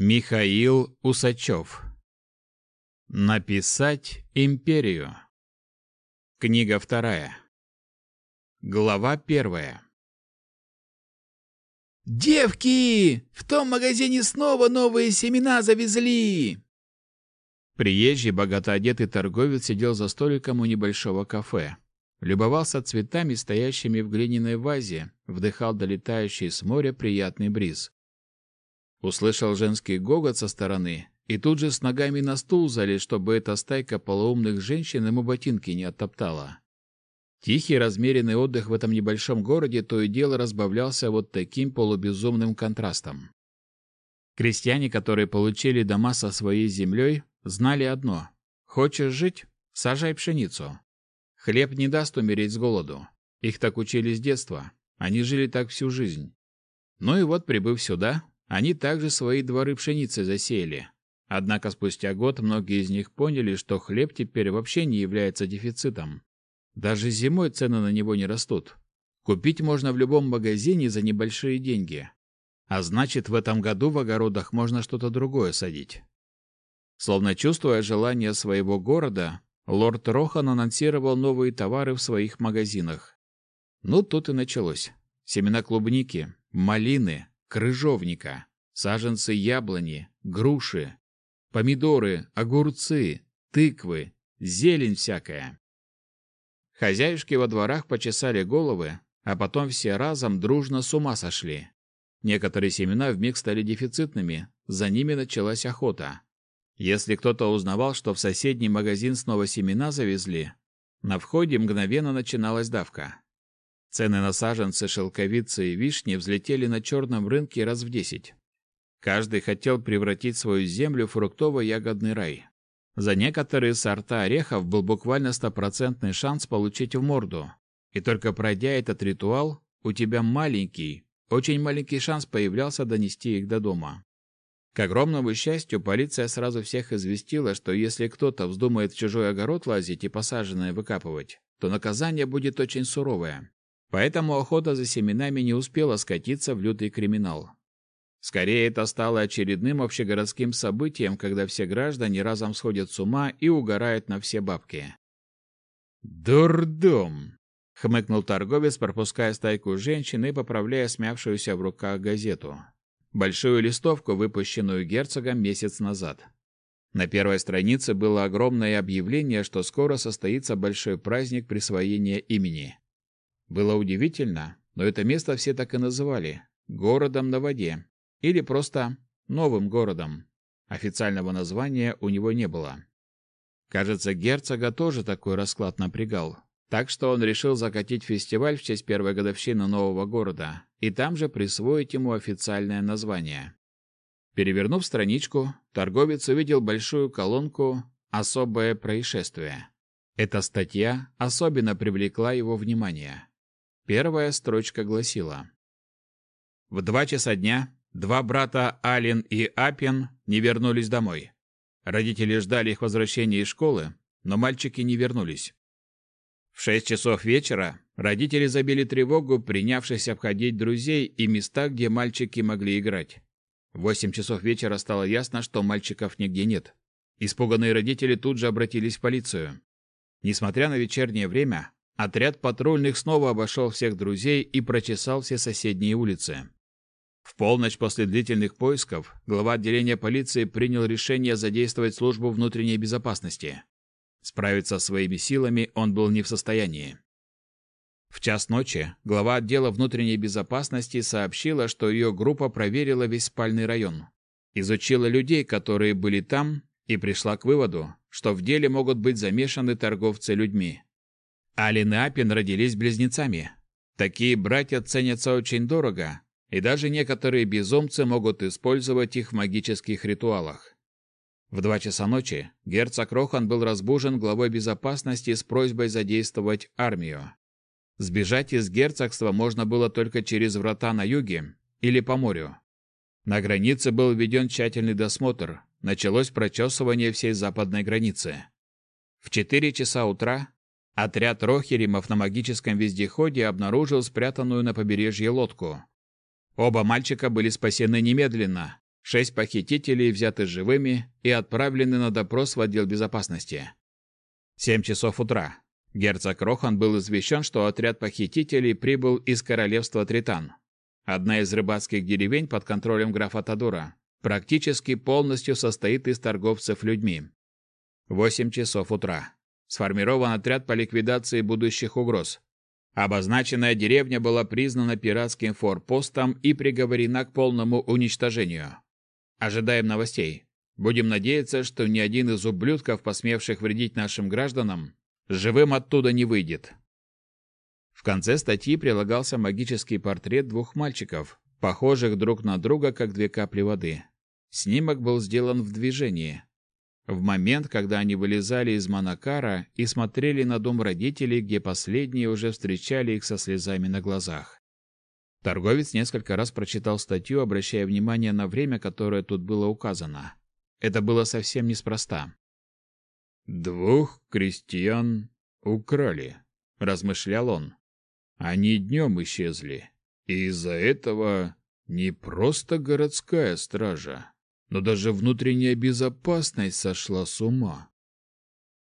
Михаил Усачев. Написать империю. Книга вторая. Глава первая. «Девки! В том магазине снова новые семена завезли!» Приезжий, богато одетый торговец сидел за столиком у небольшого кафе. Любовался цветами, стоящими в глиняной вазе, вдыхал долетающий с моря приятный бриз. Услышал женский гогот со стороны и тут же с ногами на стул залез, чтобы эта стайка полоумных женщин ему ботинки не оттоптала. Тихий размеренный отдых в этом небольшом городе то и дело разбавлялся вот таким полубезумным контрастом. Крестьяне, которые получили дома со своей землей, знали одно – хочешь жить – сажай пшеницу. Хлеб не даст умереть с голоду. Их так учили с детства. Они жили так всю жизнь. Ну и вот, прибыв сюда, они также свои дворы пшеницы засеяли. Однако спустя год многие из них поняли, что хлеб теперь вообще не является дефицитом. Даже зимой цены на него не растут. Купить можно в любом магазине за небольшие деньги. А значит, в этом году в огородах можно что-то другое садить. Словно чувствуя желание своего города, лорд Рохан анонсировал новые товары в своих магазинах. Ну, тут и началось. Семена клубники, малины, крыжовника, саженцы яблони, груши, помидоры, огурцы, тыквы, зелень всякая. Хозяюшки во дворах почесали головы, а потом все разом дружно с ума сошли. Некоторые семена вмиг стали дефицитными, за ними началась охота. Если кто-то узнавал, что в соседний магазин снова семена завезли, на входе мгновенно начиналась давка. Цены на саженцы, шелковицы и вишни взлетели на черном рынке раз в десять. Каждый хотел превратить свою землю в фруктово-ягодный рай. За некоторые сорта орехов был буквально стопроцентный шанс получить в морду. И только пройдя этот ритуал, у тебя маленький, очень маленький шанс появлялся донести их до дома. К огромному счастью, полиция сразу всех известила, что если кто-то вздумает в чужой огород лазить и посаженное выкапывать, то наказание будет очень суровое. Поэтому охота за семенами не успела скатиться в лютый криминал. Скорее, это стало очередным общегородским событием, когда все граждане разом сходят с ума и угорают на все бабки. «Дурдом!» — хмыкнул торговец, пропуская стайку женщин и поправляя смявшуюся в руках газету. Большую листовку, выпущенную герцогом месяц назад. На первой странице было огромное объявление, что скоро состоится большой праздник присвоения имени. Было удивительно, но это место все так и называли – городом на воде, или просто новым городом. Официального названия у него не было. Кажется, герцога тоже такой расклад напрягал, так что он решил закатить фестиваль в честь первой годовщины нового города и там же присвоить ему официальное название. Перевернув страничку, торговец увидел большую колонку «Особое происшествие». Эта статья особенно привлекла его внимание. Первая строчка гласила. В два часа дня два брата Алин и Апин не вернулись домой. Родители ждали их возвращения из школы, но мальчики не вернулись. В шесть часов вечера родители забили тревогу, принявшись обходить друзей и места, где мальчики могли играть. В восемь часов вечера стало ясно, что мальчиков нигде нет. Испуганные родители тут же обратились в полицию. Несмотря на вечернее время, Отряд патрульных снова обошел всех друзей и прочесал все соседние улицы. В полночь после длительных поисков глава отделения полиции принял решение задействовать службу внутренней безопасности. Справиться своими силами он был не в состоянии. В час ночи глава отдела внутренней безопасности сообщила, что ее группа проверила весь спальный район, изучила людей, которые были там, и пришла к выводу, что в деле могут быть замешаны торговцы людьми. Алин и Апин родились близнецами. Такие братья ценятся очень дорого, и даже некоторые безумцы могут использовать их в магических ритуалах. В два часа ночи герцог Рохан был разбужен главой безопасности с просьбой задействовать армию. Сбежать из герцогства можно было только через врата на юге или по морю. На границе был введен тщательный досмотр, началось прочесывание всей западной границы. В четыре часа утра Отряд рохеримов на магическом вездеходе обнаружил спрятанную на побережье лодку. Оба мальчика были спасены немедленно. Шесть похитителей взяты живыми и отправлены на допрос в отдел безопасности. Семь часов утра. Герцог Рохан был извещен, что отряд похитителей прибыл из королевства Тритан. Одна из рыбацких деревень под контролем графа Тадура практически полностью состоит из торговцев людьми. Восемь часов утра. Сформирован отряд по ликвидации будущих угроз. Обозначенная деревня была признана пиратским форпостом и приговорена к полному уничтожению. Ожидаем новостей. Будем надеяться, что ни один из ублюдков, посмевших вредить нашим гражданам, живым оттуда не выйдет. В конце статьи прилагался магический портрет двух мальчиков, похожих друг на друга, как две капли воды. Снимок был сделан в движении. В момент, когда они вылезали из Манакара и смотрели на дом родителей, где последние уже встречали их со слезами на глазах. Торговец несколько раз прочитал статью, обращая внимание на время, которое тут было указано. Это было совсем неспроста. «Двух крестьян украли», — размышлял он. «Они днем исчезли, и из-за этого не просто городская стража, но даже внутренняя безопасность сошла с ума.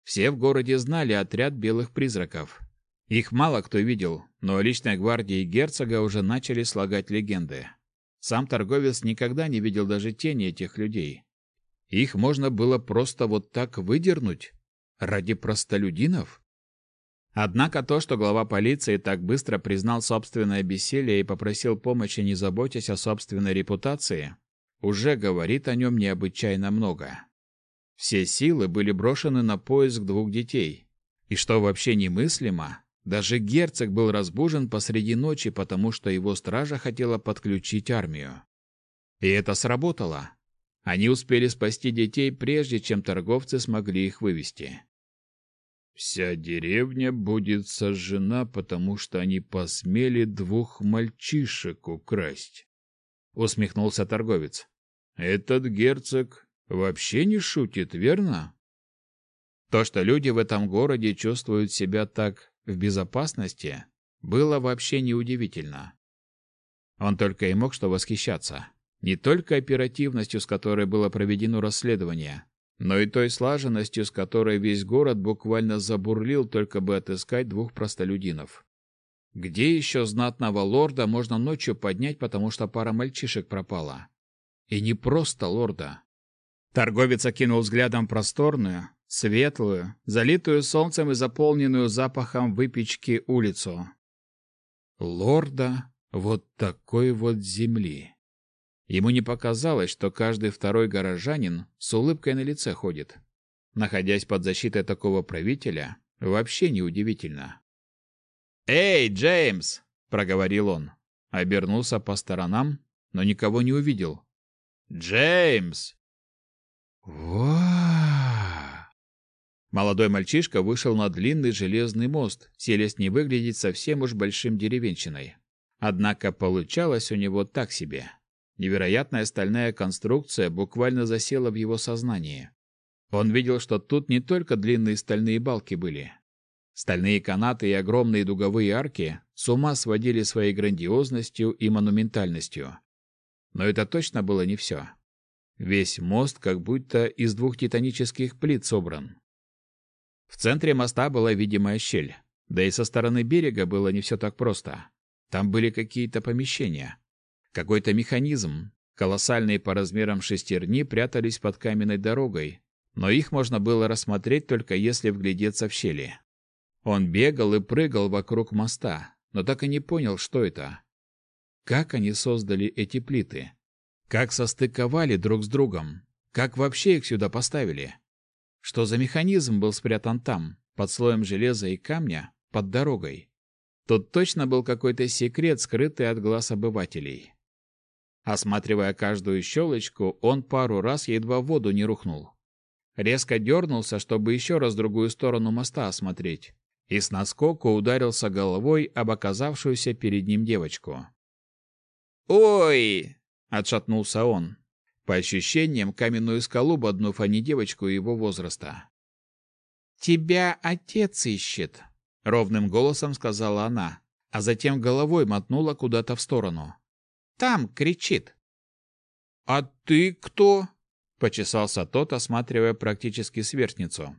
Все в городе знали отряд белых призраков. Их мало кто видел, но личной гвардии герцога уже начали слагать легенды. Сам торговец никогда не видел даже тени этих людей. Их можно было просто вот так выдернуть? Ради простолюдинов? Однако то, что глава полиции так быстро признал собственное бессилие и попросил помощи, не заботясь о собственной репутации, уже говорит о нем необычайно много. Все силы были брошены на поиск двух детей. И что вообще немыслимо, даже герцог был разбужен посреди ночи, потому что его стража хотела подключить армию. И это сработало. Они успели спасти детей, прежде чем торговцы смогли их вывести. Вся деревня будет сожжена, потому что они посмели двух мальчишек украсть, усмехнулся торговец. Этот герцог вообще не шутит, верно? То, что люди в этом городе чувствуют себя так в безопасности, было вообще неудивительно. Он только и мог что восхищаться. Не только оперативностью, с которой было проведено расследование, но и той слаженностью, с которой весь город буквально забурлил, только бы отыскать двух простолюдинов. Где еще знатного лорда можно ночью поднять, потому что пара мальчишек пропала? И не просто лорда. Торговец окинул взглядом просторную, светлую, залитую солнцем и заполненную запахом выпечки улицу. Лорда вот такой вот земли. Ему не показалось, что каждый второй горожанин с улыбкой на лице ходит. Находясь под защитой такого правителя, вообще неудивительно. «Эй, Джеймс!» — проговорил он. Обернулся по сторонам, но никого не увидел. «Джеймс!» «Ва!» Молодой мальчишка вышел на длинный железный мост, селись не выглядеть совсем уж большим деревенщиной. Однако получалось у него так себе. Невероятная стальная конструкция буквально засела в его сознании. Он видел, что тут не только длинные стальные балки были. Стальные канаты и огромные дуговые арки с ума сводили своей грандиозностью и монументальностью. Но это точно было не все. Весь мост как будто из двух титанических плит собран. В центре моста была видимая щель, да и со стороны берега было не все так просто. Там были какие-то помещения. Какой-то механизм. Колоссальные по размерам шестерни прятались под каменной дорогой, но их можно было рассмотреть только если вглядеться в щели. Он бегал и прыгал вокруг моста, но так и не понял, что это. Как они создали эти плиты? Как состыковали друг с другом? Как вообще их сюда поставили? Что за механизм был спрятан там, под слоем железа и камня, под дорогой? Тут точно был какой-то секрет, скрытый от глаз обывателей. Осматривая каждую щелочку, он пару раз едва в воду не рухнул. Резко дернулся, чтобы еще раз другую сторону моста осмотреть, и с наскоку ударился головой об оказавшуюся перед ним девочку. «Ой!» — отшатнулся он. По ощущениям, каменную скалу боднув, а не девочку его возраста. «Тебя отец ищет», — ровным голосом сказала она, а затем головой мотнула куда-то в сторону. Там кричит. «А ты кто?» — почесался тот, осматривая практически сверстницу.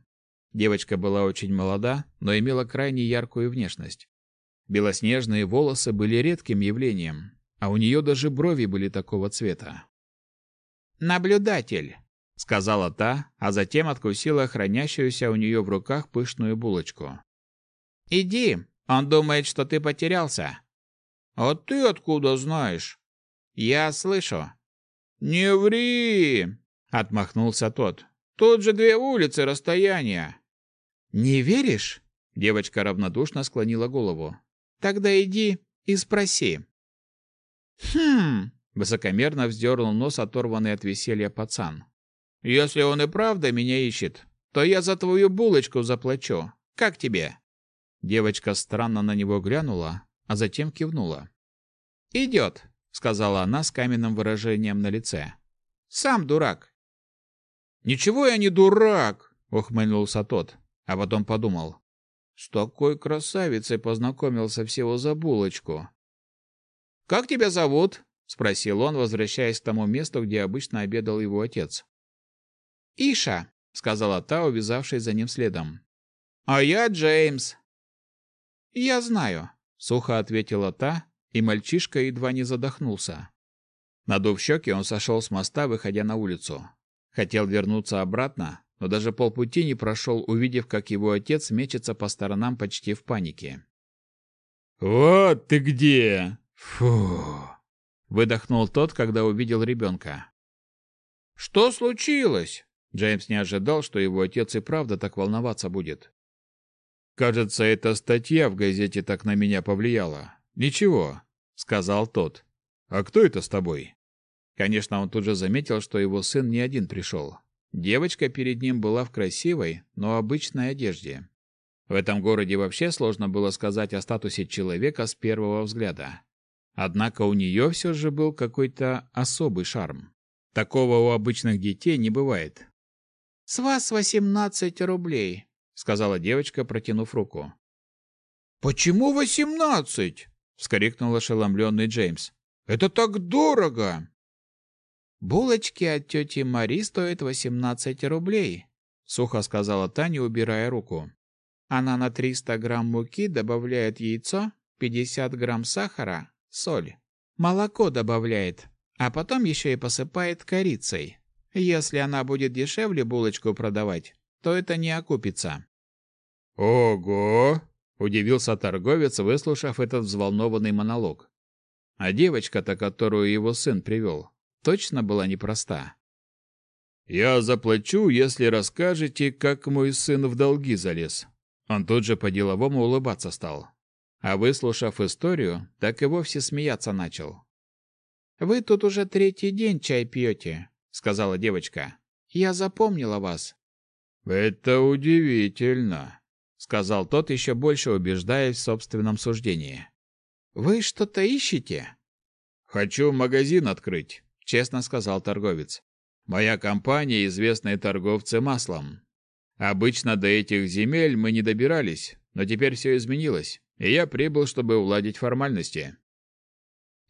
Девочка была очень молода, но имела крайне яркую внешность. Белоснежные волосы были редким явлением, а у нее даже брови были такого цвета. «Наблюдатель», — сказала та, а затем откусила хранящуюся у нее в руках пышную булочку. «Иди, он думает, что ты потерялся». «А ты откуда знаешь?» «Я слышу». «Не ври!» — отмахнулся тот. «Тут же две улицы расстояния». «Не веришь?» — девочка равнодушно склонила голову. «Тогда иди и спроси». «Хм!» — высокомерно вздернул нос оторванный от веселья пацан. «Если он и правда меня ищет, то я за твою булочку заплачу. Как тебе?» Девочка странно на него глянула, а затем кивнула. «Идет», — сказала она с каменным выражением на лице. «Сам дурак». «Ничего я не дурак», — ухмыльнулся тот, а потом подумал. «С такой красавицей познакомился всего за булочку». «Как тебя зовут?» — спросил он, возвращаясь к тому месту, где обычно обедал его отец. «Иша», — сказала та, увязавшись за ним следом. «А я Джеймс». «Я знаю», — сухо ответила та, и мальчишка едва не задохнулся. Надув щеки, он сошел с моста, выходя на улицу. Хотел вернуться обратно, но даже полпути не прошел, увидев, как его отец мечется по сторонам почти в панике. «Вот ты где!» «Фу!» — выдохнул тот, когда увидел ребенка. «Что случилось?» Джеймс не ожидал, что его отец и правда так волноваться будет. «Кажется, эта статья в газете так на меня повлияла. Ничего», — сказал тот. «А кто это с тобой?» Конечно, он тут же заметил, что его сын не один пришел. Девочка перед ним была в красивой, но обычной одежде. В этом городе вообще сложно было сказать о статусе человека с первого взгляда. Однако у нее все же был какой-то особый шарм. Такого у обычных детей не бывает. «С вас восемнадцать рублей», — сказала девочка, протянув руку. «Почему восемнадцать?» — вскрикнул ошеломленный Джеймс. «Это так дорого!» «Булочки от тети Мари стоят восемнадцать рублей», — сухо сказала Таня, убирая руку. «Она на триста грамм муки добавляет яйцо, пятьдесят грамм сахара, соль. Молоко добавляет, а потом еще и посыпает корицей. Если она будет дешевле булочку продавать, то это не окупится». «Ого!» — удивился торговец, выслушав этот взволнованный монолог. А девочка-то, которую его сын привел, точно была непроста. «Я заплачу, если расскажете, как мой сын в долги залез». Он тут же по-деловому улыбаться стал. А выслушав историю, так и вовсе смеяться начал. «Вы тут уже третий день чай пьете», — сказала девочка. «Я запомнила вас». «Это удивительно», — сказал тот, еще больше убеждаясь в собственном суждении. «Вы что-то ищете?» «Хочу магазин открыть», честно сказал торговец. Моя компания известные торговцы маслом. Обычно до этих земель мы не добирались, но теперь все изменилось, и я прибыл, чтобы уладить формальности.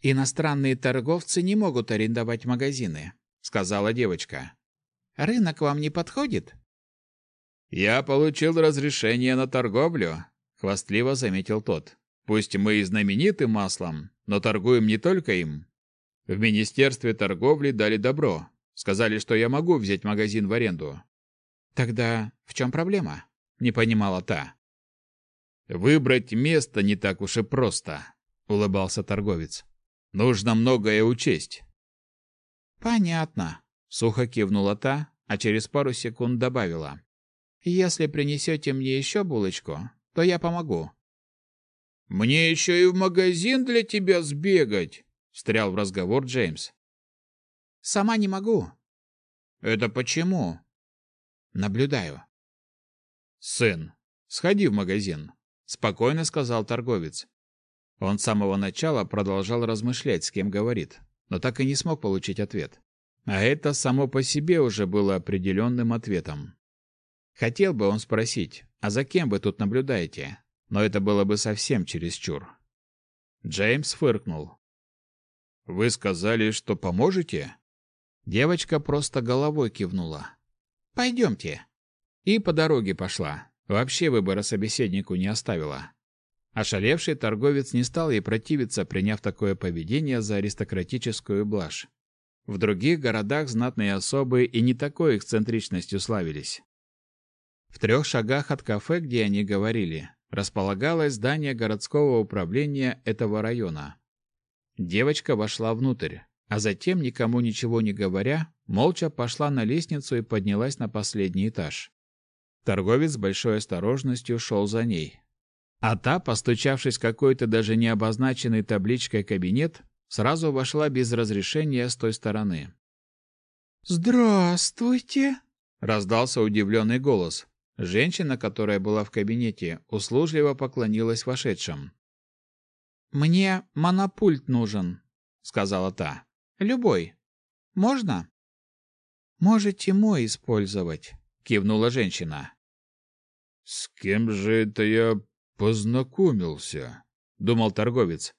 Иностранные торговцы не могут арендовать магазины, сказала девочка. Рынок вам не подходит? Я получил разрешение на торговлю, хвастливо заметил тот. Пусть мы и знамениты маслом, но торгуем не только им. В Министерстве торговли дали добро. Сказали, что я могу взять магазин в аренду. Тогда в чем проблема? Не понимала та. Выбрать место не так уж и просто, улыбался торговец. Нужно многое учесть. Понятно, сухо кивнула та, а через пару секунд добавила: Если принесете мне еще булочку, то я помогу. Мне еще и в магазин для тебя сбегать, встрял в разговор Джеймс. Сама не могу. Это почему? Наблюдаю. Сын, сходи в магазин, спокойно сказал торговец. Он с самого начала продолжал размышлять, с кем говорит, но так и не смог получить ответ. А это само по себе уже было определенным ответом. Хотел бы он спросить, а за кем вы тут наблюдаете? Но это было бы совсем чересчур. Джеймс фыркнул. Вы сказали, что поможете? Девочка просто головой кивнула. «Пойдемте». И по дороге пошла. Вообще выбора собеседнику не оставила. Ошалевший торговец не стал ей противиться, приняв такое поведение за аристократическую блажь. В других городах знатные особы и не такой эксцентричностью славились. В трех шагах от кафе, где они говорили, располагалось здание городского управления этого района. Девочка вошла внутрь, а затем, никому ничего не говоря, молча пошла на лестницу и поднялась на последний этаж. Торговец с большой осторожностью шел за ней. А та, постучавшись в какой-то даже не обозначенный табличкой кабинет, сразу вошла без разрешения с той стороны. «Здравствуйте!» — раздался удивленный голос. Женщина, которая была в кабинете, услужливо поклонилась вошедшим. «Мне монопульт нужен», — сказала та. «Любой. Можно?» «Можете мой использовать», — кивнула женщина. «С кем же это я познакомился?» — думал торговец,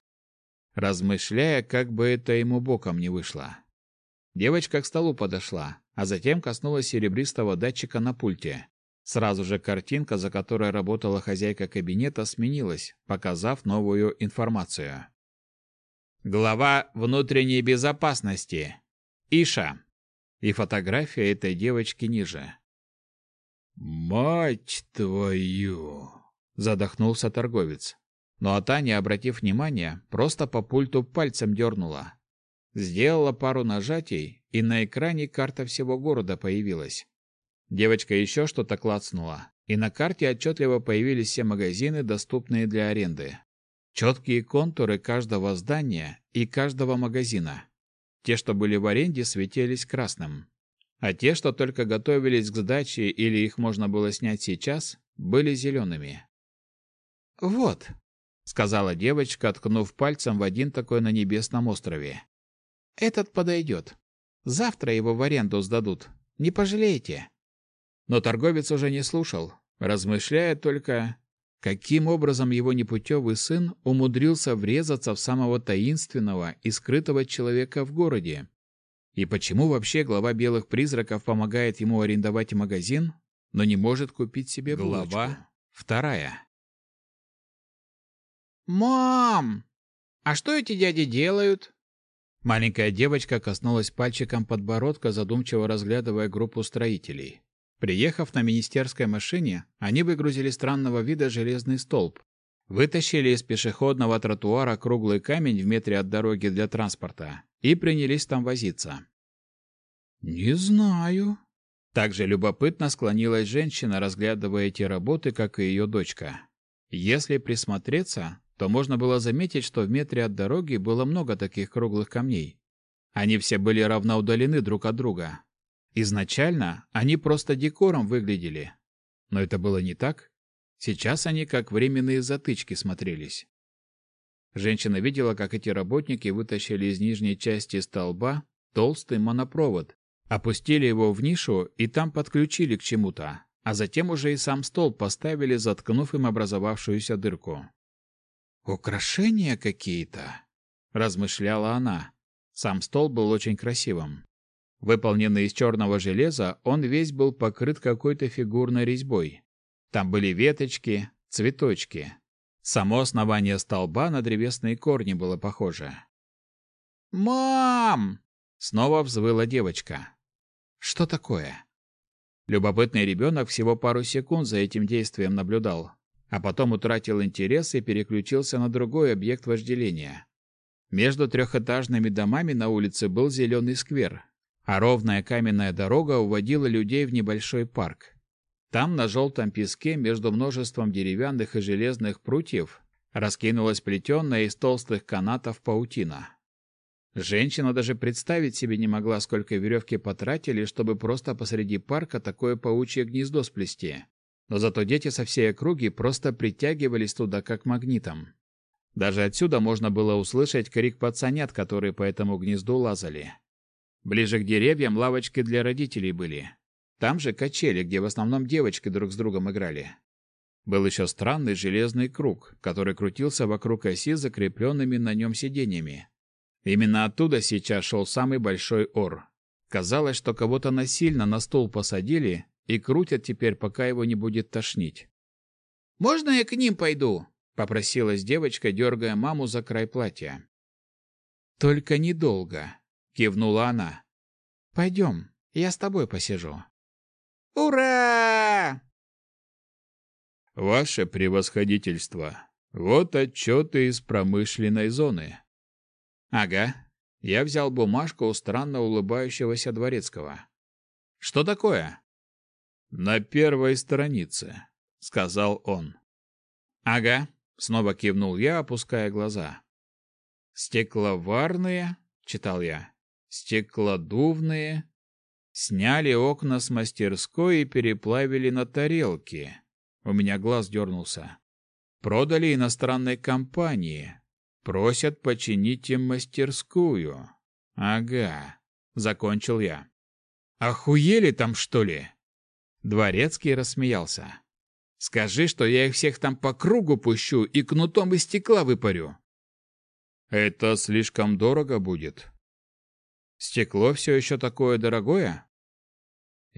размышляя, как бы это ему боком не вышло. Девочка к столу подошла, а затем коснулась серебристого датчика на пульте. Сразу же картинка, за которой работала хозяйка кабинета, сменилась, показав новую информацию. Глава внутренней безопасности. Иша. И фотография этой девочки ниже. «Мать твою!» — задохнулся торговец. Но а та, не обратив внимания, просто по пульту пальцем дернула. Сделала пару нажатий, и на экране карта всего города появилась. Девочка еще что-то клацнула, и на карте отчетливо появились все магазины, доступные для аренды. Четкие контуры каждого здания и каждого магазина. Те, что были в аренде, светились красным. А те, что только готовились к сдаче или их можно было снять сейчас, были зелеными. «Вот», — сказала девочка, ткнув пальцем в один такой на небесном острове. «Этот подойдет. Завтра его в аренду сдадут. Не пожалеете». Но торговец уже не слушал, размышляя только, каким образом его непутевый сын умудрился врезаться в самого таинственного и скрытого человека в городе. И почему вообще глава белых призраков помогает ему арендовать магазин, но не может купить себе булочку? Глава вторая. «Мам! А что эти дяди делают?» Маленькая девочка коснулась пальчиком подбородка, задумчиво разглядывая группу строителей. Приехав на министерской машине, они выгрузили странного вида железный столб, вытащили из пешеходного тротуара круглый камень в метре от дороги для транспорта и принялись там возиться. «Не знаю». Также любопытно склонилась женщина, разглядывая эти работы, как и ее дочка. Если присмотреться, то можно было заметить, что в метре от дороги было много таких круглых камней. Они все были равно удалены друг от друга, Изначально они просто декором выглядели. Но это было не так. Сейчас они как временные затычки смотрелись. Женщина видела, как эти работники вытащили из нижней части столба толстый монопровод, опустили его в нишу и там подключили к чему-то, а затем уже и сам столб поставили, заткнув им образовавшуюся дырку. «Украшения какие-то», — размышляла она. Сам столб был очень красивым. Выполненный из черного железа, он весь был покрыт какой-то фигурной резьбой. Там были веточки, цветочки. Само основание столба на древесные корни было похоже. «Мам!» — снова взвыла девочка. «Что такое?» Любопытный ребенок всего пару секунд за этим действием наблюдал, а потом утратил интерес и переключился на другой объект вожделения. Между трехэтажными домами на улице был зеленый сквер, а ровная каменная дорога уводила людей в небольшой парк. Там, на желтом песке, между множеством деревянных и железных прутьев, раскинулась плетенная из толстых канатов паутина. Женщина даже представить себе не могла, сколько веревки потратили, чтобы просто посреди парка такое паучье гнездо сплести. Но зато дети со всей округи просто притягивались туда как магнитом. Даже отсюда можно было услышать крик пацанят, которые по этому гнезду лазали. Ближе к деревьям лавочки для родителей были. Там же качели, где в основном девочки друг с другом играли. Был еще странный железный круг, который крутился вокруг оси закрепленными на нем сиденьями. Именно оттуда сейчас шел самый большой ор. Казалось, что кого-то насильно на стол посадили и крутят теперь, пока его не будет тошнить. «Можно я к ним пойду?» — попросилась девочка, дергая маму за край платья. «Только недолго», — кивнула она. «Пойдем, я с тобой посижу». «Ура!» «Ваше превосходительство, вот отчеты из промышленной зоны». «Ага». Я взял бумажку у странно улыбающегося дворецкого. «Что такое?» «На первой странице», — сказал он. «Ага», — снова кивнул я, опуская глаза. «Стекловарные», — читал я, — «стеклодувные, сняли окна с мастерской и переплавили на тарелки». У меня глаз дернулся. «Продали иностранной компании. Просят починить им мастерскую». «Ага», — закончил я. «Охуели там, что ли?» Дворецкий рассмеялся. «Скажи, что я их всех там по кругу пущу и кнутом из стекла выпарю. Это слишком дорого будет. Стекло все еще такое дорогое?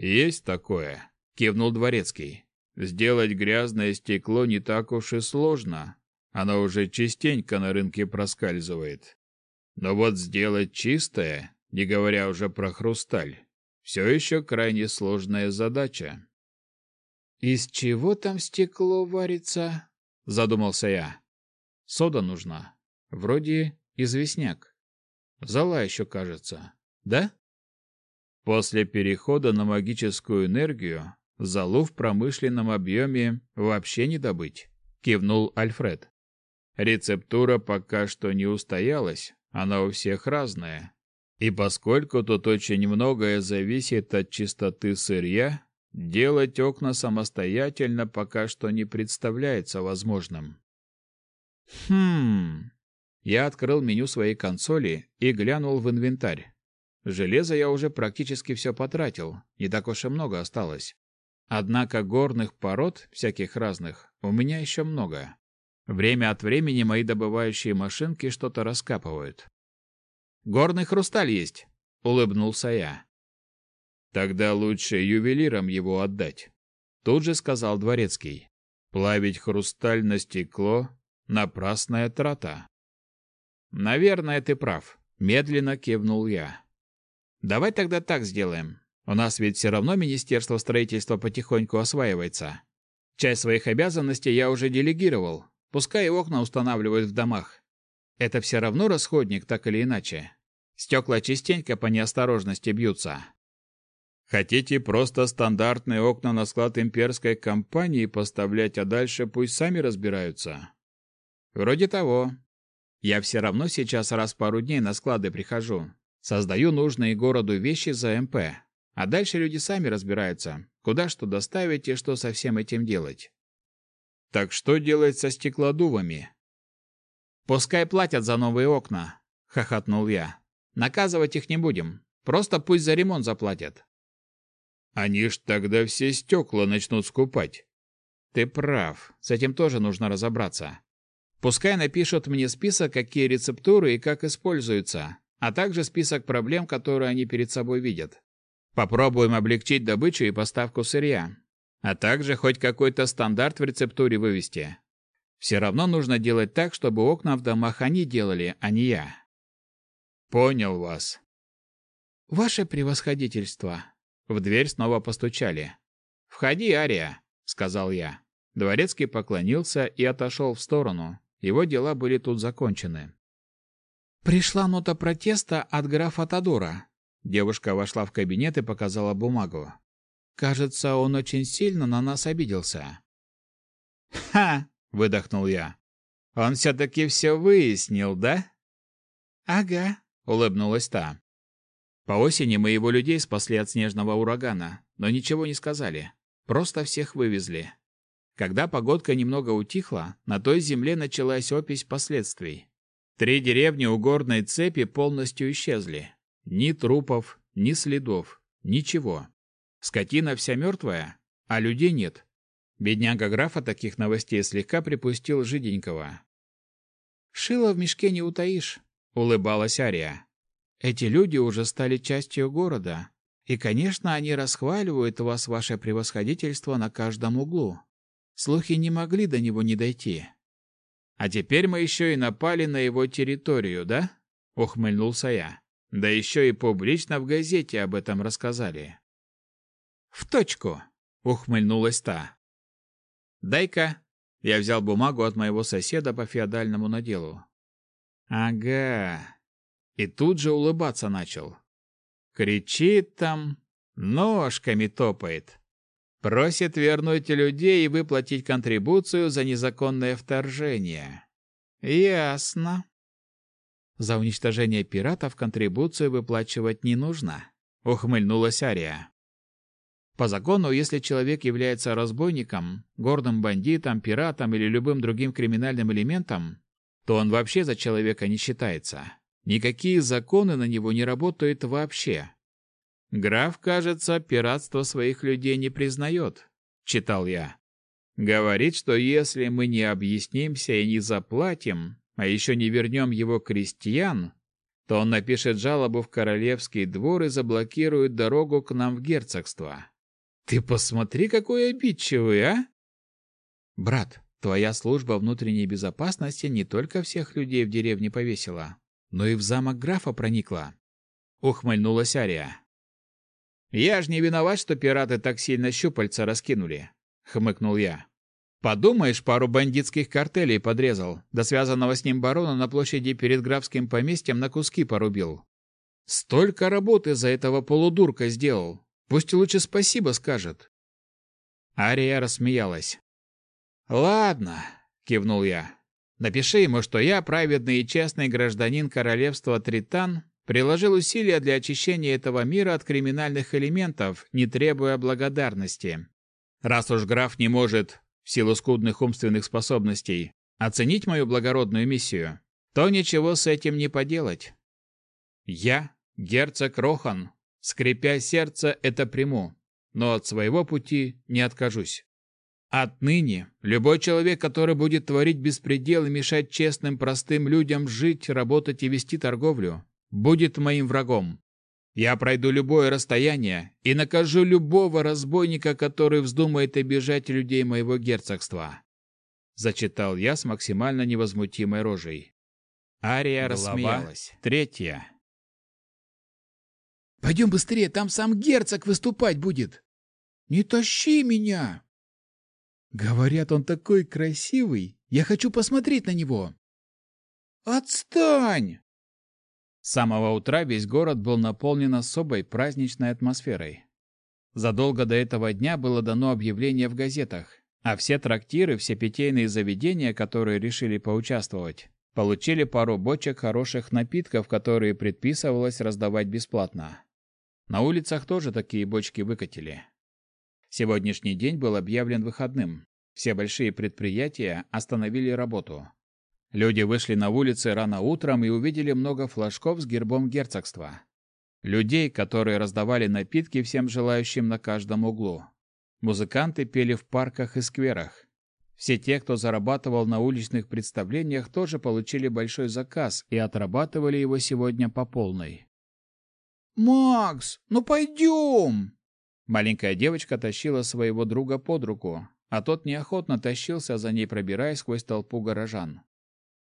Есть такое, кивнул дворецкий. Сделать грязное стекло не так уж и сложно. Оно уже частенько на рынке проскальзывает. Но вот сделать чистое, не говоря уже про хрусталь, все еще крайне сложная задача. «Из чего там стекло варится?» — задумался я. «Сода нужна. Вроде известняк. Зала еще кажется. Да? После перехода на магическую энергию залу в промышленном объеме вообще не добыть, кивнул Альфред. Рецептура пока что не устоялась, она у всех разная. И поскольку тут очень многое зависит от чистоты сырья, делать окна самостоятельно пока что не представляется возможным. Хм, я открыл меню своей консоли и глянул в инвентарь. Железо я уже практически все потратил, не так уж и много осталось. Однако горных пород, всяких разных, у меня еще много. Время от времени мои добывающие машинки что-то раскапывают. «Горный хрусталь есть!» — улыбнулся я. «Тогда лучше ювелирам его отдать», — тут же сказал Дворецкий. «Плавить хрусталь на стекло — напрасная трата». Наверное, ты прав, медленно кивнул я. Давай тогда так сделаем. У нас ведь все равно Министерство строительства потихоньку осваивается. Часть своих обязанностей я уже делегировал. Пускай и окна устанавливают в домах. Это все равно расходник, так или иначе. Стекла частенько по неосторожности бьются. Хотите просто стандартные окна на склад имперской компании поставлять, а дальше пусть сами разбираются? Вроде того. Я все равно сейчас раз в пару дней на склады прихожу. Создаю нужные городу вещи за МП. А дальше люди сами разбираются, куда что доставить и что со всем этим делать. Так что делать со стеклодувами? Пускай платят за новые окна, хохотнул я. Наказывать их не будем. Просто пусть за ремонт заплатят. Они ж тогда все стекла начнут скупать. Ты прав. С этим тоже нужно разобраться. Пускай напишут мне список, какие рецептуры и как используются, а также список проблем, которые они перед собой видят. Попробуем облегчить добычу и поставку сырья, а также хоть какой-то стандарт в рецептуре вывести. Все равно нужно делать так, чтобы окна в домах они делали, а не я. Понял вас. Ваше превосходительство. В дверь снова постучали. Входи, Ария, сказал я. Дворецкий поклонился и отошел в сторону, его дела были тут закончены. Пришла нота протеста от графа Тодора. Девушка вошла в кабинет и показала бумагу. Кажется, он очень сильно на нас обиделся. «Ха!» — выдохнул я. «Он все-таки все выяснил, да?» «Ага», — улыбнулась та. По осени мы его людей спасли от снежного урагана, но ничего не сказали. Просто всех вывезли. Когда погодка немного утихла, на той земле началась опись последствий. Три деревни у горной цепи полностью исчезли. Ни трупов, ни следов, ничего. Скотина вся мертвая, а людей нет. Бедняга графа таких новостей слегка припустил жиденького. «Шило в мешке не утаишь», — улыбалась Ария. Эти люди уже стали частью города, и, конечно, они расхваливают вас, ваше превосходительство, на каждом углу. Слухи не могли до него не дойти. А теперь мы еще и напали на его территорию, да? Ухмыльнулся я. Да еще и публично в газете об этом рассказали. В точку, ухмыльнулась та. Дай-ка. Я взял бумагу от моего соседа по феодальному наделу. Ага. И тут же улыбаться начал. Кричит там, ножками топает. Просит вернуть людей и выплатить контрибуцию за незаконное вторжение. Ясно. За уничтожение пиратов контрибуцию выплачивать не нужно, ухмыльнулась Ария. По закону, если человек является разбойником, гордым бандитом, пиратом или любым другим криминальным элементом, то он вообще за человека не считается. Никакие законы на него не работают вообще. Граф, кажется, пиратство своих людей не признает, читал я. Говорит, что если мы не объяснимся и не заплатим, а еще не вернем его крестьян, то он напишет жалобу в королевский двор и заблокирует дорогу к нам в герцогство. Ты посмотри, какой обидчивый, а? Брат, твоя служба внутренней безопасности не только всех людей в деревне повесила, но и в замок графа проникла. Ухмыльнулась Ария. Я ж не виноват, что пираты так сильно щупальца раскинули, хмыкнул я. Подумаешь, пару бандитских картелей подрезал, да связанного с ним барона на площади перед графским поместьем на куски порубил. Столько работы за этого полудурка сделал. Пусть лучше спасибо скажет. Ария рассмеялась. Ладно, кивнул я. Напиши ему, что я праведный и честный гражданин королевства Тритан, приложил усилия для очищения этого мира от криминальных элементов, не требуя благодарности. Раз уж граф не может, в силу скудных умственных способностей, оценить мою благородную миссию, то ничего с этим не поделать. Я, герцог Рохан, скрипя сердце, это приму, но от своего пути не откажусь. Отныне любой человек, который будет творить беспредел и мешать честным простым людям жить, работать и вести торговлю, будет моим врагом. Я пройду любое расстояние и накажу любого разбойника, который вздумает обижать людей моего герцогства. Зачитал я с максимально невозмутимой рожей. Ария Голова рассмеялась. Третья. Пойдем быстрее, там сам герцог выступать будет. Не тащи меня. Говорят, он такой красивый. Я хочу посмотреть на него. Отстань! С самого утра весь город был наполнен особой праздничной атмосферой. Задолго до этого дня было дано объявление в газетах, а все трактиры, все питейные заведения, которые решили поучаствовать, получили пару бочек хороших напитков, которые предписывалось раздавать бесплатно. На улицах тоже такие бочки выкатили. Сегодняшний день был объявлен выходным. Все большие предприятия остановили работу. Люди вышли на улицы рано утром и увидели много флажков с гербом герцогства. Людей, которые раздавали напитки всем желающим на каждом углу. Музыканты пели в парках и скверах. Все те, кто зарабатывал на уличных представлениях, тоже получили большой заказ и отрабатывали его сегодня по полной. «Макс, ну пойдем!» Маленькая девочка тащила своего друга под руку, а тот неохотно тащился за ней, пробираясь сквозь толпу горожан.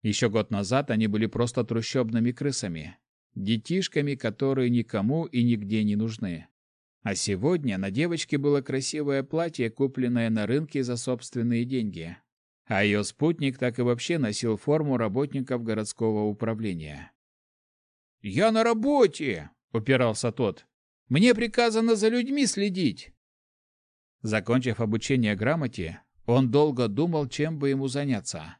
Еще год назад они были просто трущобными крысами, детишками, которые никому и нигде не нужны. А сегодня на девочке было красивое платье, купленное на рынке за собственные деньги. А ее спутник так и вообще носил форму работников городского управления. «Я на работе!» — упирался тот. «Мне приказано за людьми следить!» Закончив обучение грамоте, он долго думал, чем бы ему заняться.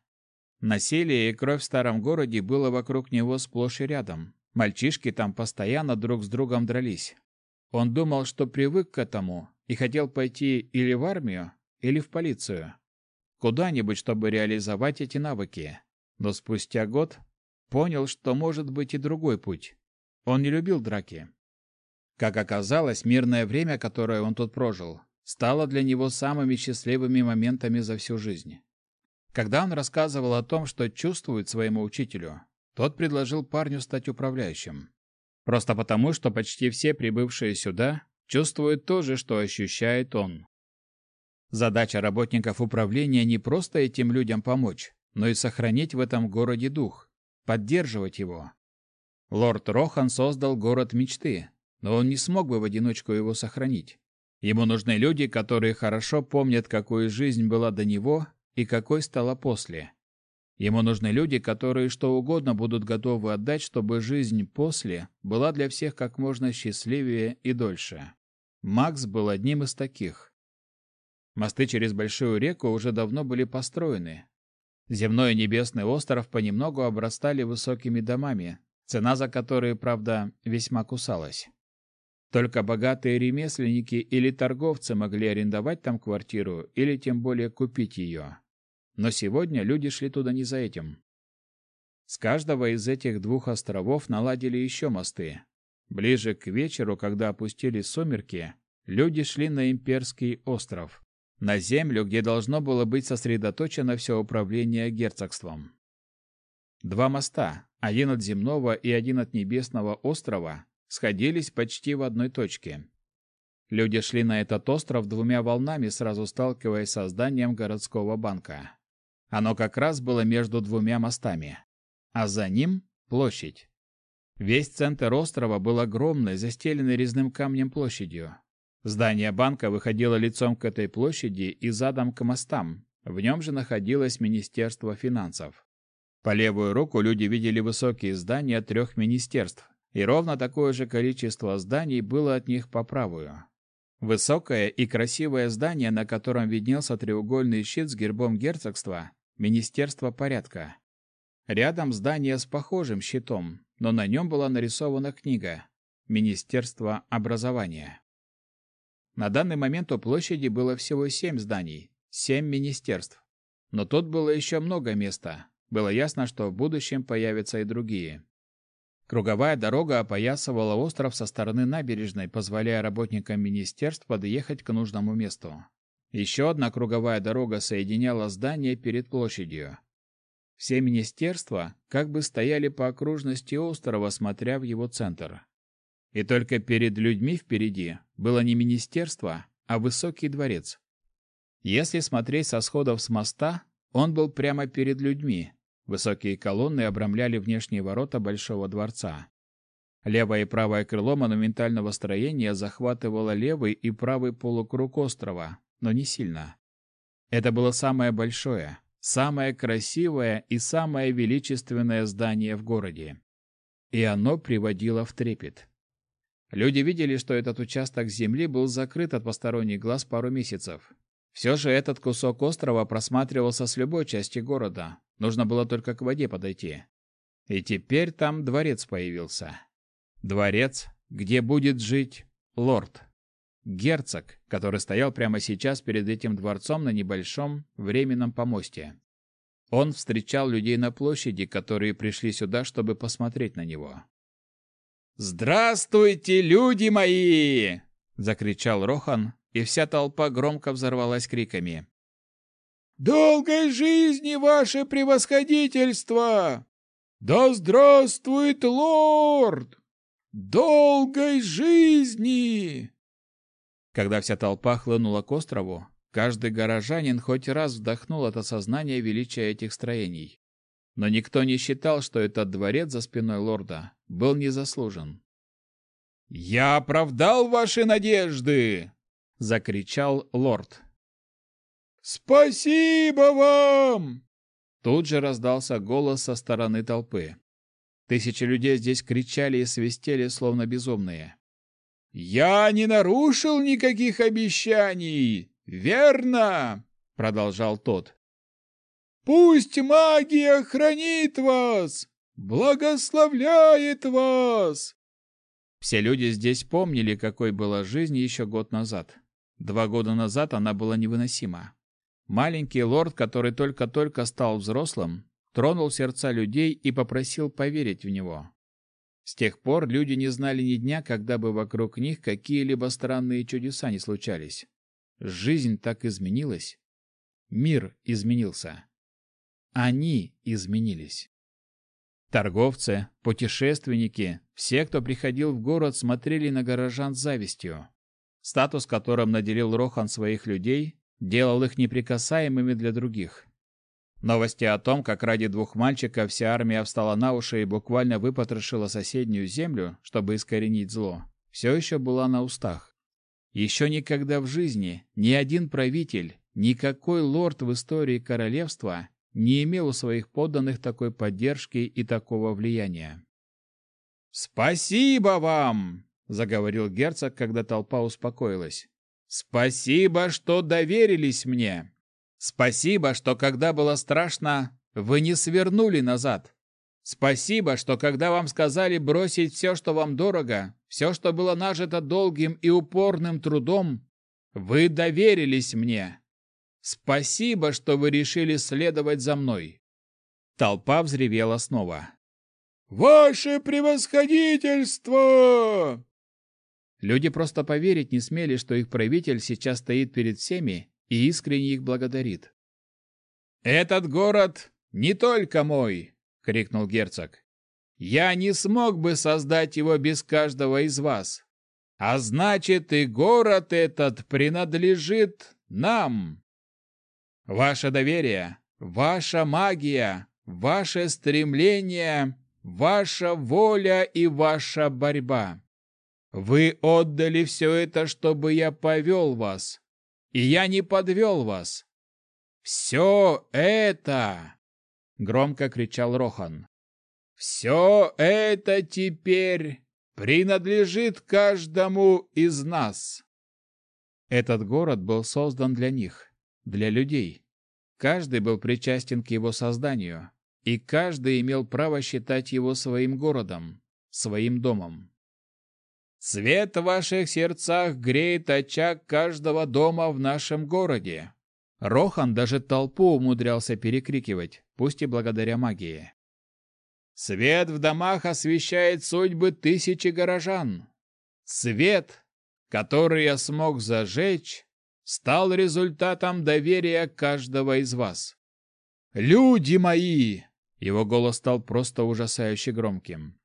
Насилие и кровь в старом городе было вокруг него сплошь и рядом. Мальчишки там постоянно друг с другом дрались. Он думал, что привык к этому и хотел пойти или в армию, или в полицию. Куда-нибудь, чтобы реализовать эти навыки. Но спустя год понял, что может быть и другой путь. Он не любил драки. Как оказалось, мирное время, которое он тут прожил, стало для него самыми счастливыми моментами за всю жизнь. Когда он рассказывал о том, что чувствует своему учителю, тот предложил парню стать управляющим. Просто потому, что почти все прибывшие сюда чувствуют то же, что ощущает он. Задача работников управления не просто этим людям помочь, но и сохранить в этом городе дух, поддерживать его. Лорд Рохан создал город мечты, но он не смог бы в одиночку его сохранить. Ему нужны люди, которые хорошо помнят, какой жизнь была до него и какой стала после. Ему нужны люди, которые что угодно будут готовы отдать, чтобы жизнь после была для всех как можно счастливее и дольше. Макс был одним из таких. Мосты через большую реку уже давно были построены. Земной и небесный остров понемногу обрастали высокими домами, цена за которые, правда, весьма кусалась. Только богатые ремесленники или торговцы могли арендовать там квартиру или тем более купить ее. Но сегодня люди шли туда не за этим. С каждого из этих двух островов наладили еще мосты. Ближе к вечеру, когда опустились сумерки, люди шли на Имперский остров, на землю, где должно было быть сосредоточено все управление герцогством. Два моста, один от земного и один от небесного острова, сходились почти в одной точке. Люди шли на этот остров двумя волнами, сразу сталкиваясь со зданием городского банка. Оно как раз было между двумя мостами. А за ним площадь. Весь центр острова был огромной, застеленной резным камнем площадью. Здание банка выходило лицом к этой площади и задом к мостам. В нем же находилось Министерство финансов. По левую руку люди видели высокие здания трех министерств, и ровно такое же количество зданий было от них по правую. Высокое и красивое здание, на котором виднелся треугольный щит с гербом герцогства, Министерство порядка. Рядом здание с похожим щитом, но на нем была нарисована книга Министерство образования. На данный момент у площади было всего семь зданий, семь министерств. Но тут было еще много места. Было ясно, что в будущем появятся и другие. Круговая дорога опоясывала остров со стороны набережной, позволяя работникам министерств подъехать к нужному месту. Еще одна круговая дорога соединяла здания перед площадью. Все министерства как бы стояли по окружности острова, смотря в его центр. И только перед людьми впереди было не министерство, а высокий дворец. Если смотреть со сходов с моста, он был прямо перед людьми. Высокие колонны обрамляли внешние ворота большого дворца. Левое и правое крыло монументального строения захватывало левый и правый полукруг острова, но не сильно. Это было самое большое, самое красивое и самое величественное здание в городе. И оно приводило в трепет. Люди видели, что этот участок земли был закрыт от посторонних глаз пару месяцев. Все же этот кусок острова просматривался с любой части города. Нужно было только к воде подойти. И теперь там дворец появился. Дворец, где будет жить лорд. Герцог, который стоял прямо сейчас перед этим дворцом на небольшом временном помосте. Он встречал людей на площади, которые пришли сюда, чтобы посмотреть на него. «Здравствуйте, люди мои!» — закричал Рохан, и вся толпа громко взорвалась криками. «Долгой жизни, ваше превосходительство! Да здравствует лорд! Долгой жизни!» Когда вся толпа хлынула к острову, каждый горожанин хоть раз вдохнул от осознания величия этих строений. Но никто не считал, что этот дворец за спиной лорда был незаслужен. «Я оправдал ваши надежды!» — закричал лорд. «Спасибо вам!» Тут же раздался голос со стороны толпы. Тысячи людей здесь кричали и свистели, словно безумные. «Я не нарушил никаких обещаний, верно?» — продолжал тот. «Пусть магия хранит вас, благословляет вас!» Все люди здесь помнили, какой была жизнь еще год назад. Два года назад она была невыносима. Маленький лорд, который только-только стал взрослым, тронул сердца людей и попросил поверить в него. С тех пор люди не знали ни дня, когда бы вокруг них какие-либо странные чудеса не случались. Жизнь так изменилась. Мир изменился. Они изменились. Торговцы, путешественники, все, кто приходил в город, смотрели на горожан с завистью. Статус, которым наделил Рохан своих людей, делал их неприкасаемыми для других. Новости о том, как ради двух мальчиков вся армия встала на уши и буквально выпотрошила соседнюю землю, чтобы искоренить зло, все еще была на устах. Еще никогда в жизни ни один правитель, никакой лорд в истории королевства не имел у своих подданных такой поддержки и такого влияния. «Спасибо вам!» — заговорил герцог, когда толпа успокоилась. «Спасибо, что доверились мне! Спасибо, что когда было страшно, вы не свернули назад. Спасибо, что когда вам сказали бросить все, что вам дорого, все, что было нажито долгим и упорным трудом, вы доверились мне. Спасибо, что вы решили следовать за мной. Толпа взревела снова. Ваше превосходительство! Люди просто поверить не смели, что их правитель сейчас стоит перед всеми и искренне их благодарит. «Этот город не только мой!» — крикнул герцог. «Я не смог бы создать его без каждого из вас. А значит, и город этот принадлежит нам. Ваше доверие, ваша магия, ваше стремление, ваша воля и ваша борьба. Вы отдали все это, чтобы я повел вас, и я не подвел вас. Все это, громко кричал Рохан. Все это теперь принадлежит каждому из нас. Этот город был создан для них, для людей. Каждый был причастен к его созданию, и каждый имел право считать его своим городом, своим домом. Свет в ваших сердцах греет очаг каждого дома в нашем городе. Рохан даже толпу умудрялся перекрикивать, пусть и благодаря магии. Свет в домах освещает судьбы тысячи горожан. Свет, который я смог зажечь, стал результатом доверия каждого из вас. Люди мои, его голос стал просто ужасающе громким.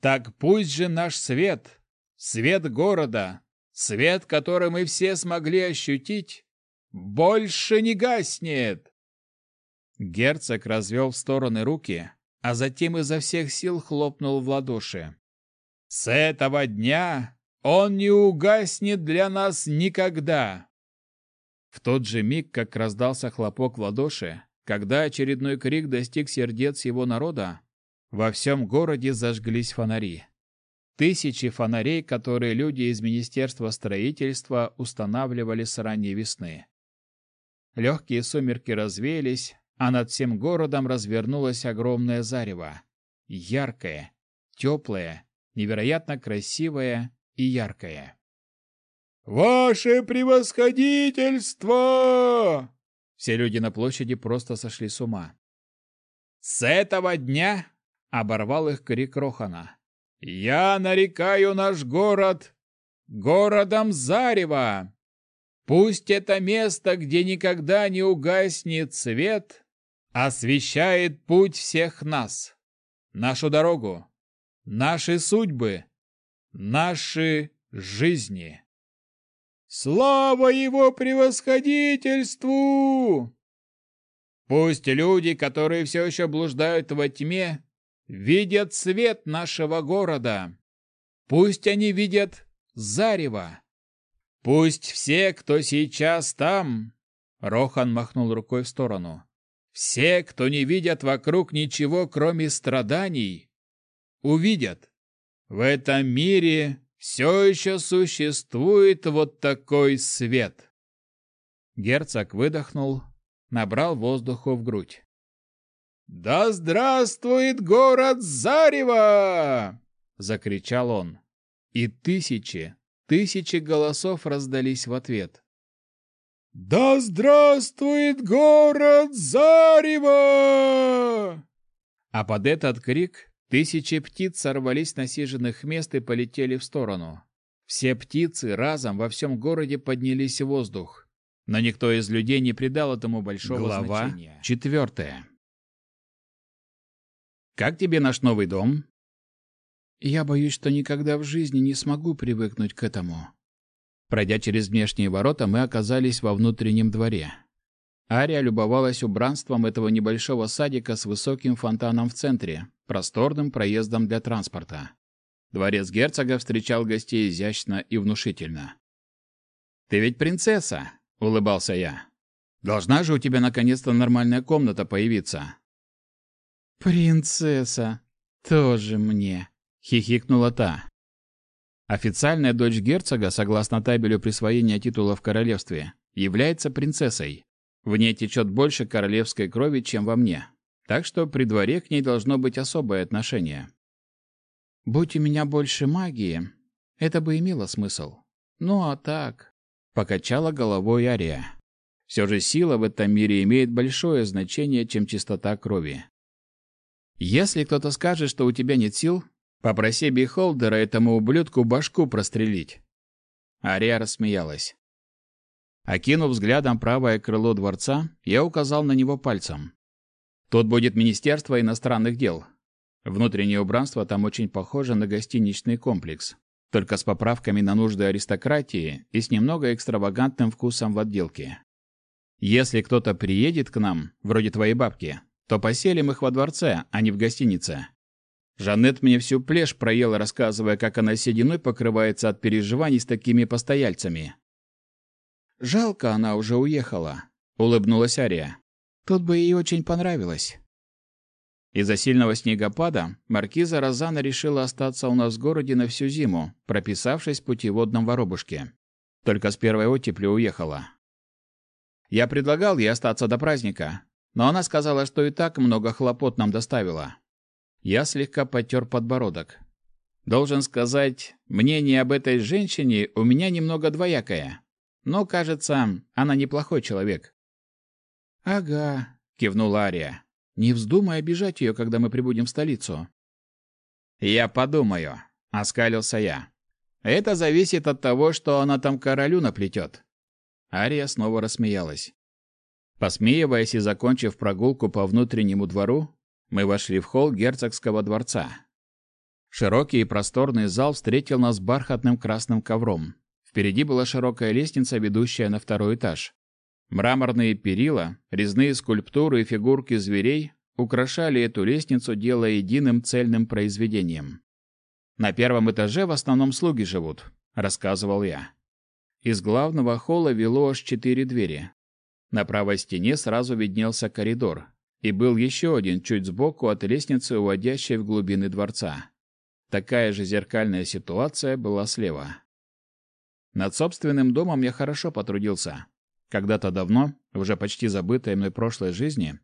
Так пусть же наш свет, Свет города, свет, который мы все смогли ощутить, больше не гаснет. Герцог развел в стороны руки, а затем изо всех сил хлопнул в ладоши. С этого дня он не угаснет для нас никогда. В тот же миг, как раздался хлопок в ладоши, когда очередной крик достиг сердец его народа, во всем городе зажглись фонари. Тысячи фонарей, которые люди из Министерства строительства устанавливали с ранней весны. Легкие сумерки развеялись, а над всем городом развернулось огромное зарево. Яркое, теплое, невероятно красивое и яркое. «Ваше превосходительство!» Все люди на площади просто сошли с ума. «С этого дня!» — оборвал их крик Рохана. Я нарекаю наш город городом Зарева. Пусть это место, где никогда не угаснет свет, освещает путь всех нас, нашу дорогу, наши судьбы, наши жизни. Слава его превосходительству! Пусть люди, которые все еще блуждают во тьме, видят свет нашего города. Пусть они видят зарево. Пусть все, кто сейчас там, Рохан махнул рукой в сторону. Все, кто не видят вокруг ничего, кроме страданий, увидят. В этом мире все еще существует вот такой свет. Герцог выдохнул, набрал воздуху в грудь. «Да здравствует город Зарево!» — закричал он. И тысячи, тысячи голосов раздались в ответ. «Да здравствует город Зарево!» А под этот крик тысячи птиц сорвались с насиженных мест и полетели в сторону. Все птицы разом во всем городе поднялись в воздух. Но никто из людей не придал этому большого Глава значения. четвертая. Как тебе наш новый дом?» «Я боюсь, что никогда в жизни не смогу привыкнуть к этому». Пройдя через внешние ворота, мы оказались во внутреннем дворе. Ария любовалась убранством этого небольшого садика с высоким фонтаном в центре, просторным проездом для транспорта. Дворец герцога встречал гостей изящно и внушительно. «Ты ведь принцесса!» — улыбался я. «Должна же у тебя наконец-то нормальная комната появиться!» «Принцесса! Тоже мне!» — хихикнула та. Официальная дочь герцога, согласно табелю присвоения титула в королевстве, является принцессой. В ней течет больше королевской крови, чем во мне. Так что при дворе к ней должно быть особое отношение. Будь у меня больше магии, это бы имело смысл. Ну а так... Покачала головой Ария. Все же сила в этом мире имеет большее значение, чем чистота крови. Если кто-то скажет, что у тебя нет сил, попроси Бихолдера этому ублюдку башку прострелить. Ария рассмеялась. Окинув взглядом правое крыло дворца, я указал на него пальцем. Тут будет Министерство иностранных дел. Внутреннее убранство там очень похоже на гостиничный комплекс, только с поправками на нужды аристократии и с немного экстравагантным вкусом в отделке. Если кто-то приедет к нам, вроде твоей бабки, то поселим их во дворце, а не в гостинице. Жанет мне всю плешь проела, рассказывая, как она сединой покрывается от переживаний с такими постояльцами. Жалко, она уже уехала, улыбнулась Ария. Тут бы ей очень понравилось. Из-за сильного снегопада маркиза Розана решила остаться у нас в городе на всю зиму, прописавшись в путеводном воробушке. Только с первой оттепли уехала. Я предлагал ей остаться до праздника, но она сказала, что и так много хлопот нам доставила. Я слегка потер подбородок. Должен сказать, мнение об этой женщине у меня немного двоякое. Но, кажется, она неплохой человек. «Ага», — кивнула Ария. «Не вздумай обижать ее, когда мы прибудем в столицу». «Я подумаю», — оскалился я. «Это зависит от того, что она там королю наплетет». Ария снова рассмеялась. Посмеиваясь и закончив прогулку по внутреннему двору, мы вошли в холл герцогского дворца. Широкий и просторный зал встретил нас бархатным красным ковром. Впереди была широкая лестница, ведущая на второй этаж. Мраморные перила, резные скульптуры и фигурки зверей украшали эту лестницу, делая единым цельным произведением. «На первом этаже в основном слуги живут», — рассказывал я. Из главного холла вело аж четыре двери. На правой стене сразу виднелся коридор, и был еще один чуть сбоку от лестницы, уводящей в глубины дворца. Такая же зеркальная ситуация была слева. Над собственным домом я хорошо потрудился. Когда-то давно, уже почти забытой мной прошлой жизни,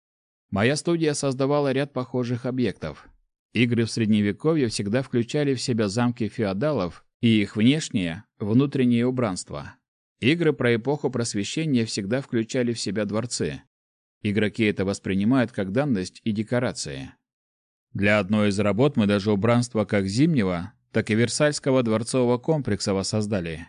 моя студия создавала ряд похожих объектов. Игры в Средневековье всегда включали в себя замки феодалов и их внешнее, внутреннее убранство. Игры про эпоху Просвещения всегда включали в себя дворцы. Игроки это воспринимают как данность и декорации. Для одной из работ мы даже убранство как зимнего, так и Версальского дворцового комплекса воссоздали.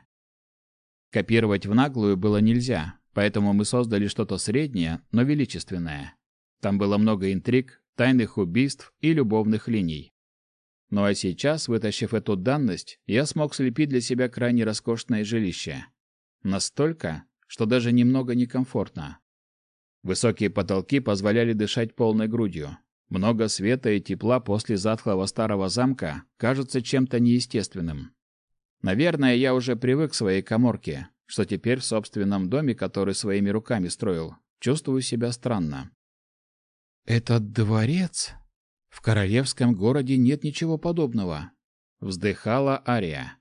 Копировать в наглую было нельзя, поэтому мы создали что-то среднее, но величественное. Там было много интриг, тайных убийств и любовных линий. Ну а сейчас, вытащив эту данность, я смог слепить для себя крайне роскошное жилище. Настолько, что даже немного некомфортно. Высокие потолки позволяли дышать полной грудью. Много света и тепла после затхлого старого замка кажется чем-то неестественным. Наверное, я уже привык к своей каморке, что теперь в собственном доме, который своими руками строил, чувствую себя странно. «Этот дворец? В королевском городе нет ничего подобного», — вздыхала Ария.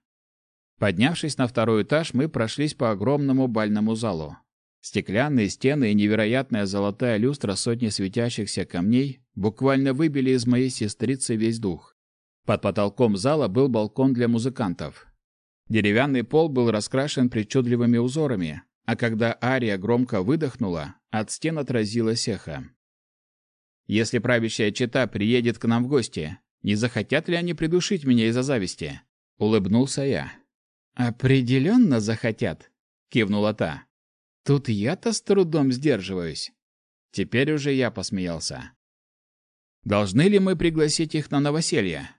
Поднявшись на второй этаж, мы прошлись по огромному бальному залу. Стеклянные стены и невероятная золотая люстра сотни светящихся камней буквально выбили из моей сестрицы весь дух. Под потолком зала был балкон для музыкантов. Деревянный пол был раскрашен причудливыми узорами, а когда Ария громко выдохнула, от стен отразилось эхо. «Если правящая чета приедет к нам в гости, не захотят ли они придушить меня из-за зависти?» — улыбнулся я. «Определенно захотят», — кивнула та. «Тут я-то с трудом сдерживаюсь». Теперь уже я посмеялся. Должны ли мы пригласить их на новоселье?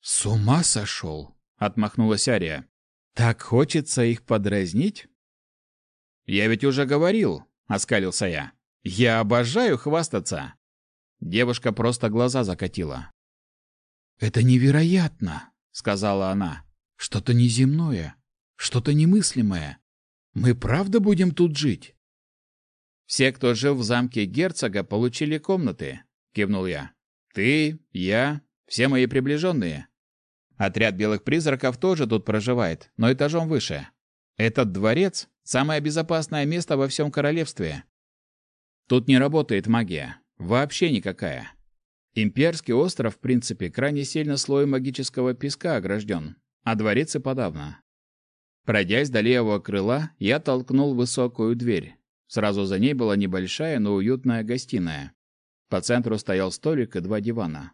С ума сошел, отмахнулась Ария. Так хочется их подразнить? Я ведь уже говорил, оскалился я. Я обожаю хвастаться. Девушка просто глаза закатила. Это невероятно, сказала она. Что-то неземное, что-то немыслимое. Мы правда будем тут жить? Все, кто жил в замке герцога, получили комнаты, кивнул я. Ты, я, все мои приближенные. Отряд белых призраков тоже тут проживает, но этажом выше. Этот дворец – самое безопасное место во всем королевстве. Тут не работает магия. Вообще никакая. Имперский остров, в принципе, крайне сильно слоем магического песка огражден, а дворец и подавно. Пройдясь до левого крыла, я толкнул высокую дверь. Сразу за ней была небольшая, но уютная гостиная. По центру стоял столик и два дивана.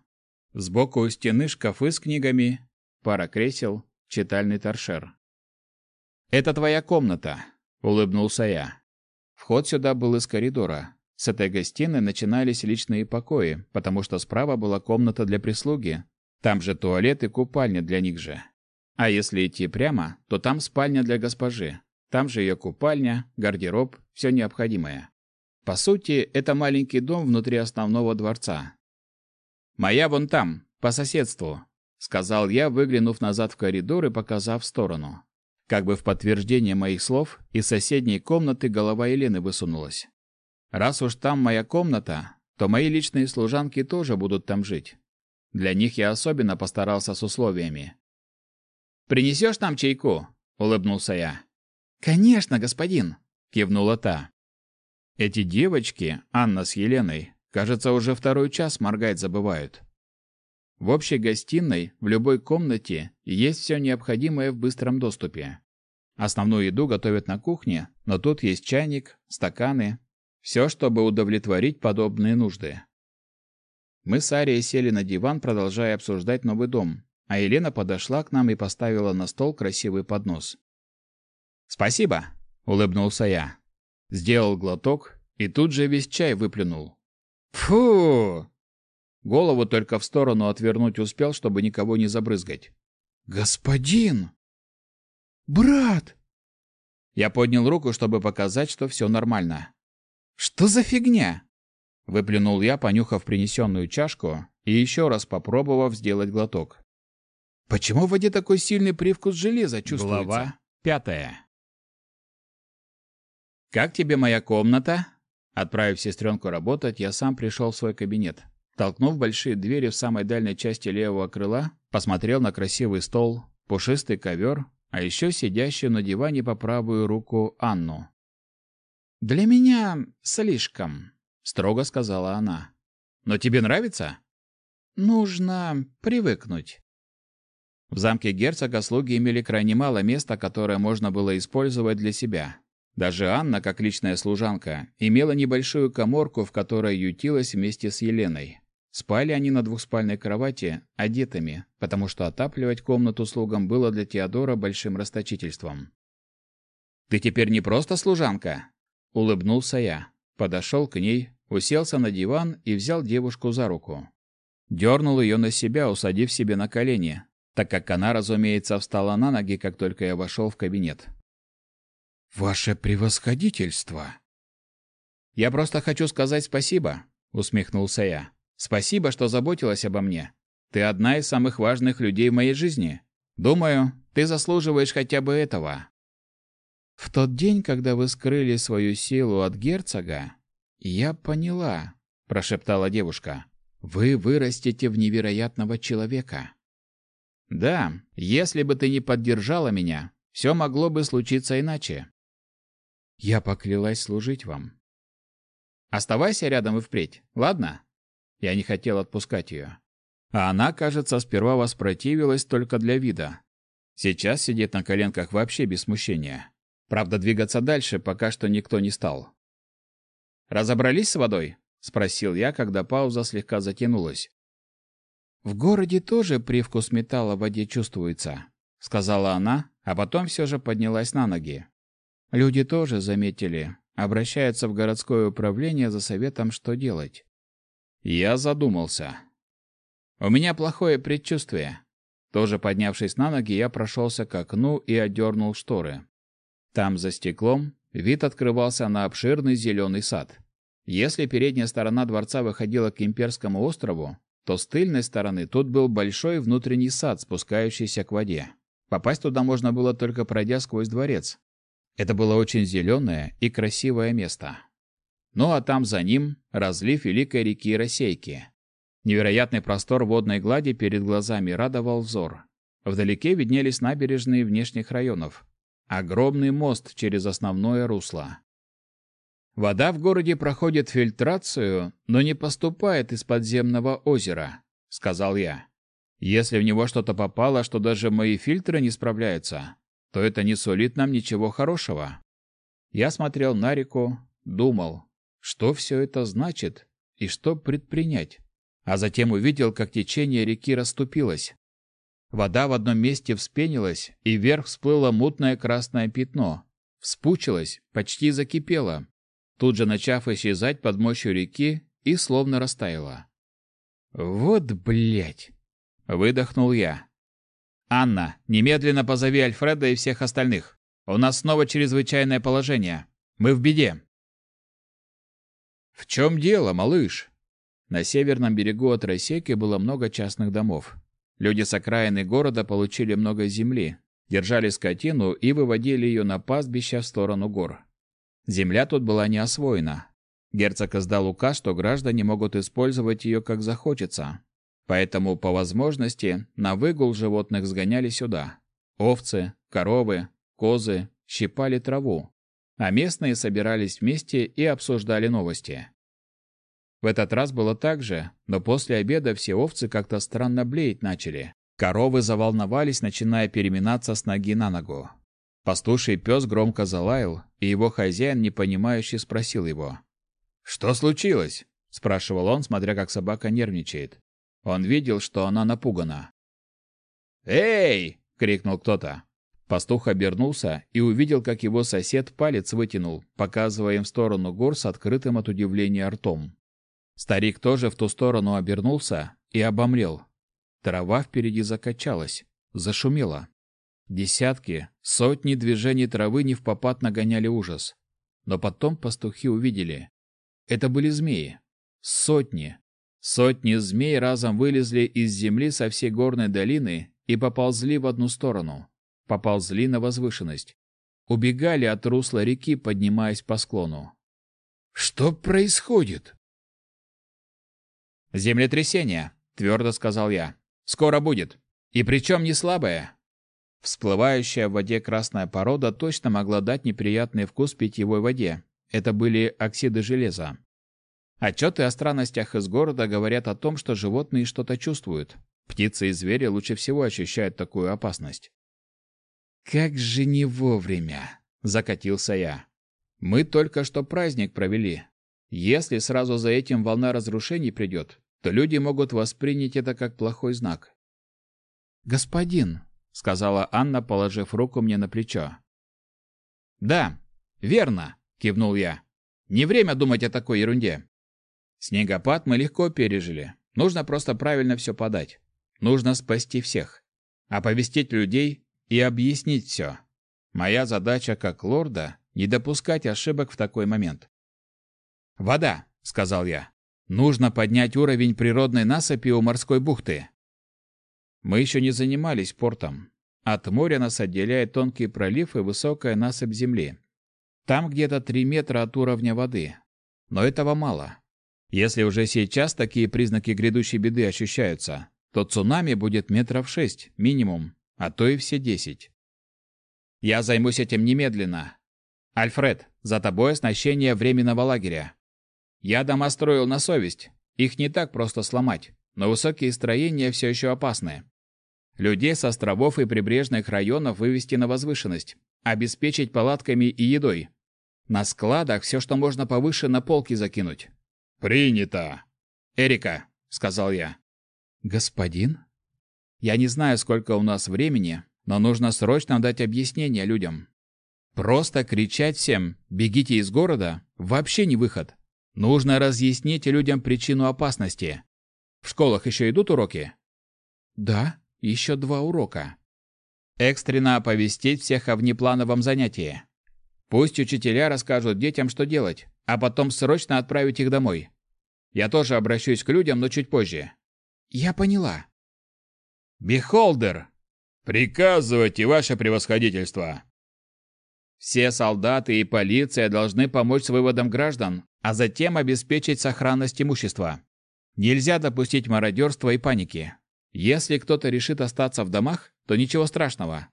Сбоку у стены шкафы с книгами, пара кресел, читальный торшер. «Это твоя комната», — улыбнулся я. Вход сюда был из коридора. С этой гостиной начинались личные покои, потому что справа была комната для прислуги, там же туалет и купальня для них же. А если идти прямо, то там спальня для госпожи. Там же ее купальня, гардероб, все необходимое. По сути, это маленький дом внутри основного дворца. «Моя вон там, по соседству», — сказал я, выглянув назад в коридор и показав сторону. Как бы в подтверждение моих слов, из соседней комнаты голова Елены высунулась. «Раз уж там моя комната, то мои личные служанки тоже будут там жить. Для них я особенно постарался с условиями. «Принесешь нам чайку?» — улыбнулся я. «Конечно, господин!» — кивнула та. Эти девочки, Анна с Еленой, кажется, уже второй час моргать забывают. В общей гостиной, в любой комнате, есть все необходимое в быстром доступе. Основную еду готовят на кухне, но тут есть чайник, стаканы, все, чтобы удовлетворить подобные нужды. Мы с Арией сели на диван, продолжая обсуждать новый дом, а Елена подошла к нам и поставила на стол красивый поднос. «Спасибо», — улыбнулся я. Сделал глоток и тут же весь чай выплюнул. «Фу!» Голову только в сторону отвернуть успел, чтобы никого не забрызгать. «Господин!» «Брат!» Я поднял руку, чтобы показать, что все нормально. «Что за фигня?» Выплюнул я, понюхав принесенную чашку и еще раз попробовав сделать глоток. «Почему в воде такой сильный привкус железа чувствуется?» Глава пятая. «Как тебе моя комната?» Отправив сестренку работать, я сам пришел в свой кабинет. Толкнув большие двери в самой дальней части левого крыла, посмотрел на красивый стол, пушистый ковер, а еще сидящую на диване по правую руку Анну. «Для меня слишком», — строго сказала она. «Но тебе нравится?» «Нужно привыкнуть». В замке герцога слуги имели крайне мало места, которое можно было использовать для себя. Даже Анна, как личная служанка, имела небольшую коморку, в которой ютилась вместе с Еленой. Спали они на двухспальной кровати, одетыми, потому что отапливать комнату слугам было для Теодора большим расточительством. «Ты теперь не просто служанка?» — улыбнулся я. Подошел к ней, уселся на диван и взял девушку за руку. Дернул ее на себя, усадив себе на колени, так как она, разумеется, встала на ноги, как только я вошел в кабинет. «Ваше превосходительство!» «Я просто хочу сказать спасибо», — усмехнулся я. Спасибо, что заботилась обо мне. Ты одна из самых важных людей в моей жизни. Думаю, ты заслуживаешь хотя бы этого. В тот день, когда вы скрыли свою силу от герцога, я поняла, прошептала девушка. Вы вырастете в невероятного человека. Да, если бы ты не поддержала меня, все могло бы случиться иначе. Я поклялась служить вам. Оставайся рядом и впредь, ладно? Я не хотел отпускать ее. А она, кажется, сперва воспротивилась только для вида. Сейчас сидит на коленках вообще без смущения. Правда, двигаться дальше пока что никто не стал. «Разобрались с водой?» — спросил я, когда пауза слегка затянулась. «В городе тоже привкус металла в воде чувствуется», — сказала она, а потом все же поднялась на ноги. «Люди тоже заметили, обращаются в городское управление за советом, что делать. Я задумался. У меня плохое предчувствие. Тоже поднявшись на ноги, я прошелся к окну и отдернул шторы. Там, за стеклом, вид открывался на обширный зеленый сад. Если передняя сторона дворца выходила к Имперскому острову, то с тыльной стороны тут был большой внутренний сад, спускающийся к воде. Попасть туда можно было только пройдя сквозь дворец. Это было очень зеленое и красивое место. Ну а там за ним разлив великой реки Росейки. Невероятный простор водной глади перед глазами радовал взор. Вдалеке виднелись набережные внешних районов. Огромный мост через основное русло. Вода в городе проходит фильтрацию, но не поступает из подземного озера, сказал я. Если в него что-то попало, что даже мои фильтры не справляются, то это не сулит нам ничего хорошего. Я смотрел на реку, думал, что все это значит и что предпринять а затем увидел, как течение реки расступилось. Вода в одном месте вспенилась, и вверх всплыло мутное красное пятно. Вспучилось, почти закипело, тут же начав исчезать под мощью реки и словно растаяло. «Вот блять!» — выдохнул я. «Анна, немедленно позови Альфреда и всех остальных. У нас снова чрезвычайное положение. Мы в беде». «В чем дело, малыш?» На северном берегу от Росеки было много частных домов. Люди с окраины города получили много земли, держали скотину и выводили ее на пастбища в сторону гор. Земля тут была не освоена. Герцог издал указ, что граждане могут использовать ее как захочется. Поэтому, по возможности, на выгул животных сгоняли сюда. Овцы, коровы, козы щипали траву, а местные собирались вместе и обсуждали новости. В этот раз было так же, но после обеда все овцы как-то странно блеять начали. Коровы заволновались, начиная переминаться с ноги на ногу. Пастуший пес громко залаял, и его хозяин, непонимающе, спросил его. «Что случилось?» – спрашивал он, смотря как собака нервничает. Он видел, что она напугана. «Эй!» – крикнул кто-то. Пастух обернулся и увидел, как его сосед палец вытянул, показывая им в сторону гор с открытым от удивления ртом. Старик тоже в ту сторону обернулся и обомлел. Трава впереди закачалась, зашумела. Десятки, сотни движений травы не в попад нагоняли ужас. Но потом пастухи увидели. Это были змеи. Сотни. Сотни змей разом вылезли из земли со всей горной долины и поползли в одну сторону. Поползли на возвышенность. Убегали от русла реки, поднимаясь по склону. «Что происходит?» «Землетрясение», — твердо сказал я. «Скоро будет. И причем не слабое». Всплывающая в воде красная порода точно могла дать неприятный вкус питьевой воде. Это были оксиды железа. Отчеты о странностях из города говорят о том, что животные что-то чувствуют. Птицы и звери лучше всего ощущают такую опасность. «Как же не вовремя!» — закатился я. «Мы только что праздник провели. Если сразу за этим волна разрушений придет, то люди могут воспринять это как плохой знак. «Господин», — сказала Анна, положив руку мне на плечо. «Да, верно», — кивнул я. «Не время думать о такой ерунде. Снегопад мы легко пережили. Нужно просто правильно все подать. Нужно спасти всех. Оповестить людей и объяснить все. Моя задача как лорда — не допускать ошибок в такой момент. «Вода», — сказал я. Нужно поднять уровень природной насыпи у морской бухты. Мы еще не занимались портом. От моря нас отделяет тонкий пролив и высокая насыпь земли. Там где-то три метра от уровня воды. Но этого мало. Если уже сейчас такие признаки грядущей беды ощущаются, то цунами будет метров шесть минимум, а то и все десять. Я займусь этим немедленно. Альфред, за тобой оснащение временного лагеря. Я дома строил на совесть. Их не так просто сломать, но высокие строения все еще опасны. Людей с островов и прибрежных районов вывести на возвышенность, обеспечить палатками и едой. На складах все, что можно повыше, на полки закинуть. Принято. Эрика, сказал я. Господин? Я не знаю, сколько у нас времени, но нужно срочно дать объяснение людям. Просто кричать всем: "Бегите из города" вообще не выход. Нужно разъяснить людям причину опасности. В школах еще идут уроки? Да, еще два урока. Экстренно оповестить всех о внеплановом занятии. Пусть учителя расскажут детям, что делать, а потом срочно отправить их домой. Я тоже обращусь к людям, но чуть позже. Я поняла. Бихолдер! Приказывайте, ваше превосходительство! Все солдаты и полиция должны помочь с выводом граждан, а затем обеспечить сохранность имущества. Нельзя допустить мародерства и паники. Если кто-то решит остаться в домах, то ничего страшного.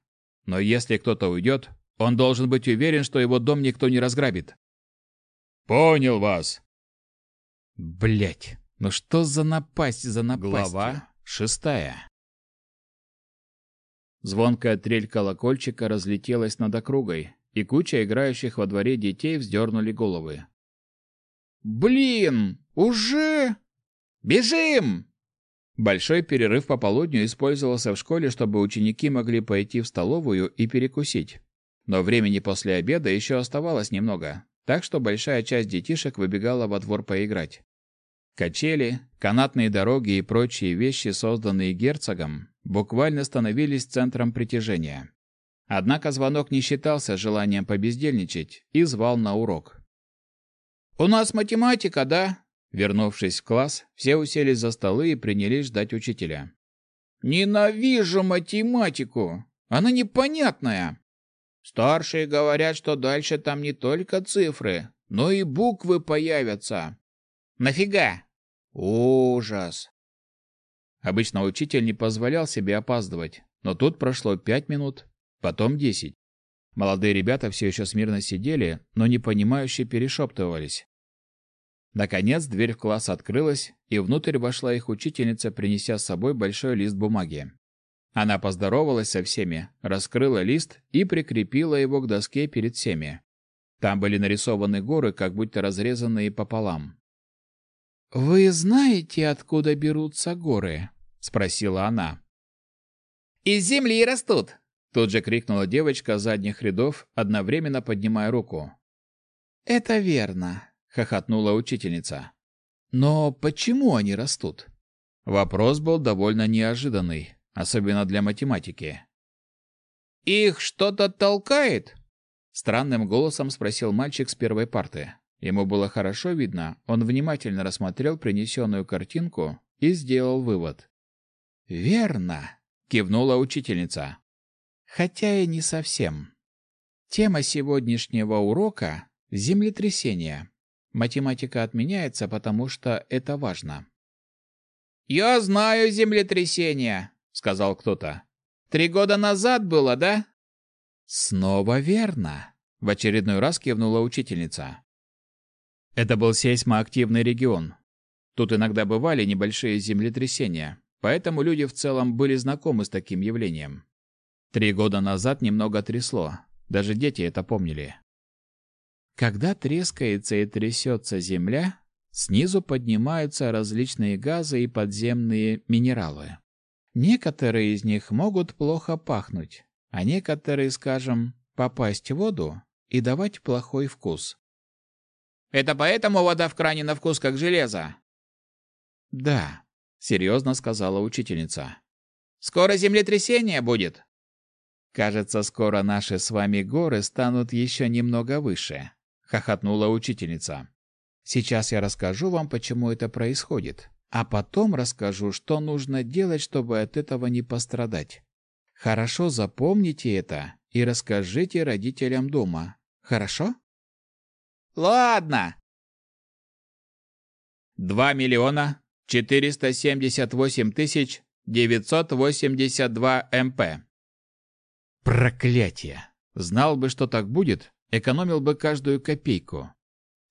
Но если кто-то уйдет, он должен быть уверен, что его дом никто не разграбит. Понял вас. Блять, ну что за напасть за напасть? Глава шестая. Звонкая трель колокольчика разлетелась над округой, и куча играющих во дворе детей вздернули головы. «Блин! Уже? Бежим!» Большой перерыв по полудню использовался в школе, чтобы ученики могли пойти в столовую и перекусить. Но времени после обеда еще оставалось немного, так что большая часть детишек выбегала во двор поиграть. Качели, канатные дороги и прочие вещи, созданные герцогом, буквально становились центром притяжения. Однако звонок не считался желанием побездельничать и звал на урок. «У нас математика, да?» Вернувшись в класс, все уселись за столы и принялись ждать учителя. «Ненавижу математику! Она непонятная!» «Старшие говорят, что дальше там не только цифры, но и буквы появятся». «Нафига?» «Ужас!» Обычно учитель не позволял себе опаздывать, но тут прошло пять минут, потом десять. Молодые ребята все еще смирно сидели, но непонимающе перешептывались. Наконец дверь в класс открылась, и внутрь вошла их учительница, принеся с собой большой лист бумаги. Она поздоровалась со всеми, раскрыла лист и прикрепила его к доске перед всеми. Там были нарисованы горы, как будто разрезанные пополам. «Вы знаете, откуда берутся горы?» — спросила она. «Из земли растут!» — тут же крикнула девочка задних рядов, одновременно поднимая руку. «Это верно хохотнула учительница. Но почему они растут? Вопрос был довольно неожиданный, особенно для математики. Их что-то толкает? странным голосом спросил мальчик с первой парты. Ему было хорошо видно, он внимательно рассмотрел принесенную картинку и сделал вывод. «Верно», — кивнула учительница. «Хотя и не совсем. Тема сегодняшнего урока — землетрясение. Математика отменяется, потому что это важно. «Я знаю землетрясение», — сказал кто-то. «Три года назад было, да?» «Снова верно», — в очередной раз кивнула учительница. Это был сейсмоактивный регион. Тут иногда бывали небольшие землетрясения, поэтому люди в целом были знакомы с таким явлением. Три года назад немного трясло, даже дети это помнили. Когда трескается и трясется земля, снизу поднимаются различные газы и подземные минералы. Некоторые из них могут плохо пахнуть, а некоторые, скажем, попасть в воду и давать плохой вкус. Это поэтому вода в кране на вкус как железо? Да, серьезно сказала учительница. Скоро землетрясение будет. Кажется, скоро наши с вами горы станут еще немного выше хохотнула учительница. Сейчас я расскажу вам, почему это происходит, а потом расскажу, что нужно делать, чтобы от этого не пострадать. Хорошо запомните это и расскажите родителям дома. Хорошо? Ладно. Два миллиона четыреста семьдесят восемь тысяч девятьсот восемьдесят два МП. Проклятие! Знал бы, что так будет, экономил бы каждую копейку.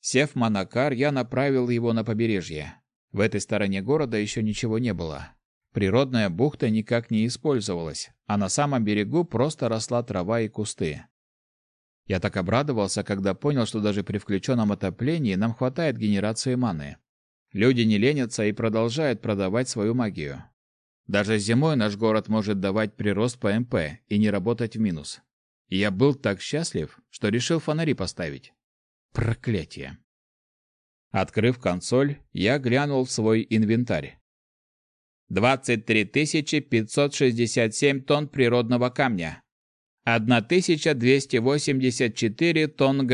Сев в монокар, я направил его на побережье. В этой стороне города еще ничего не было. Природная бухта никак не использовалась, а на самом берегу просто росла трава и кусты. Я так обрадовался, когда понял, что даже при включенном отоплении нам хватает генерации маны. Люди не ленятся и продолжают продавать свою магию. Даже зимой наш город может давать прирост по МП и не работать в минус я был так счастлив, что решил фонари поставить. Проклятие. Открыв консоль, я глянул в свой инвентарь. 23 567 тонн природного камня. 1284 тонн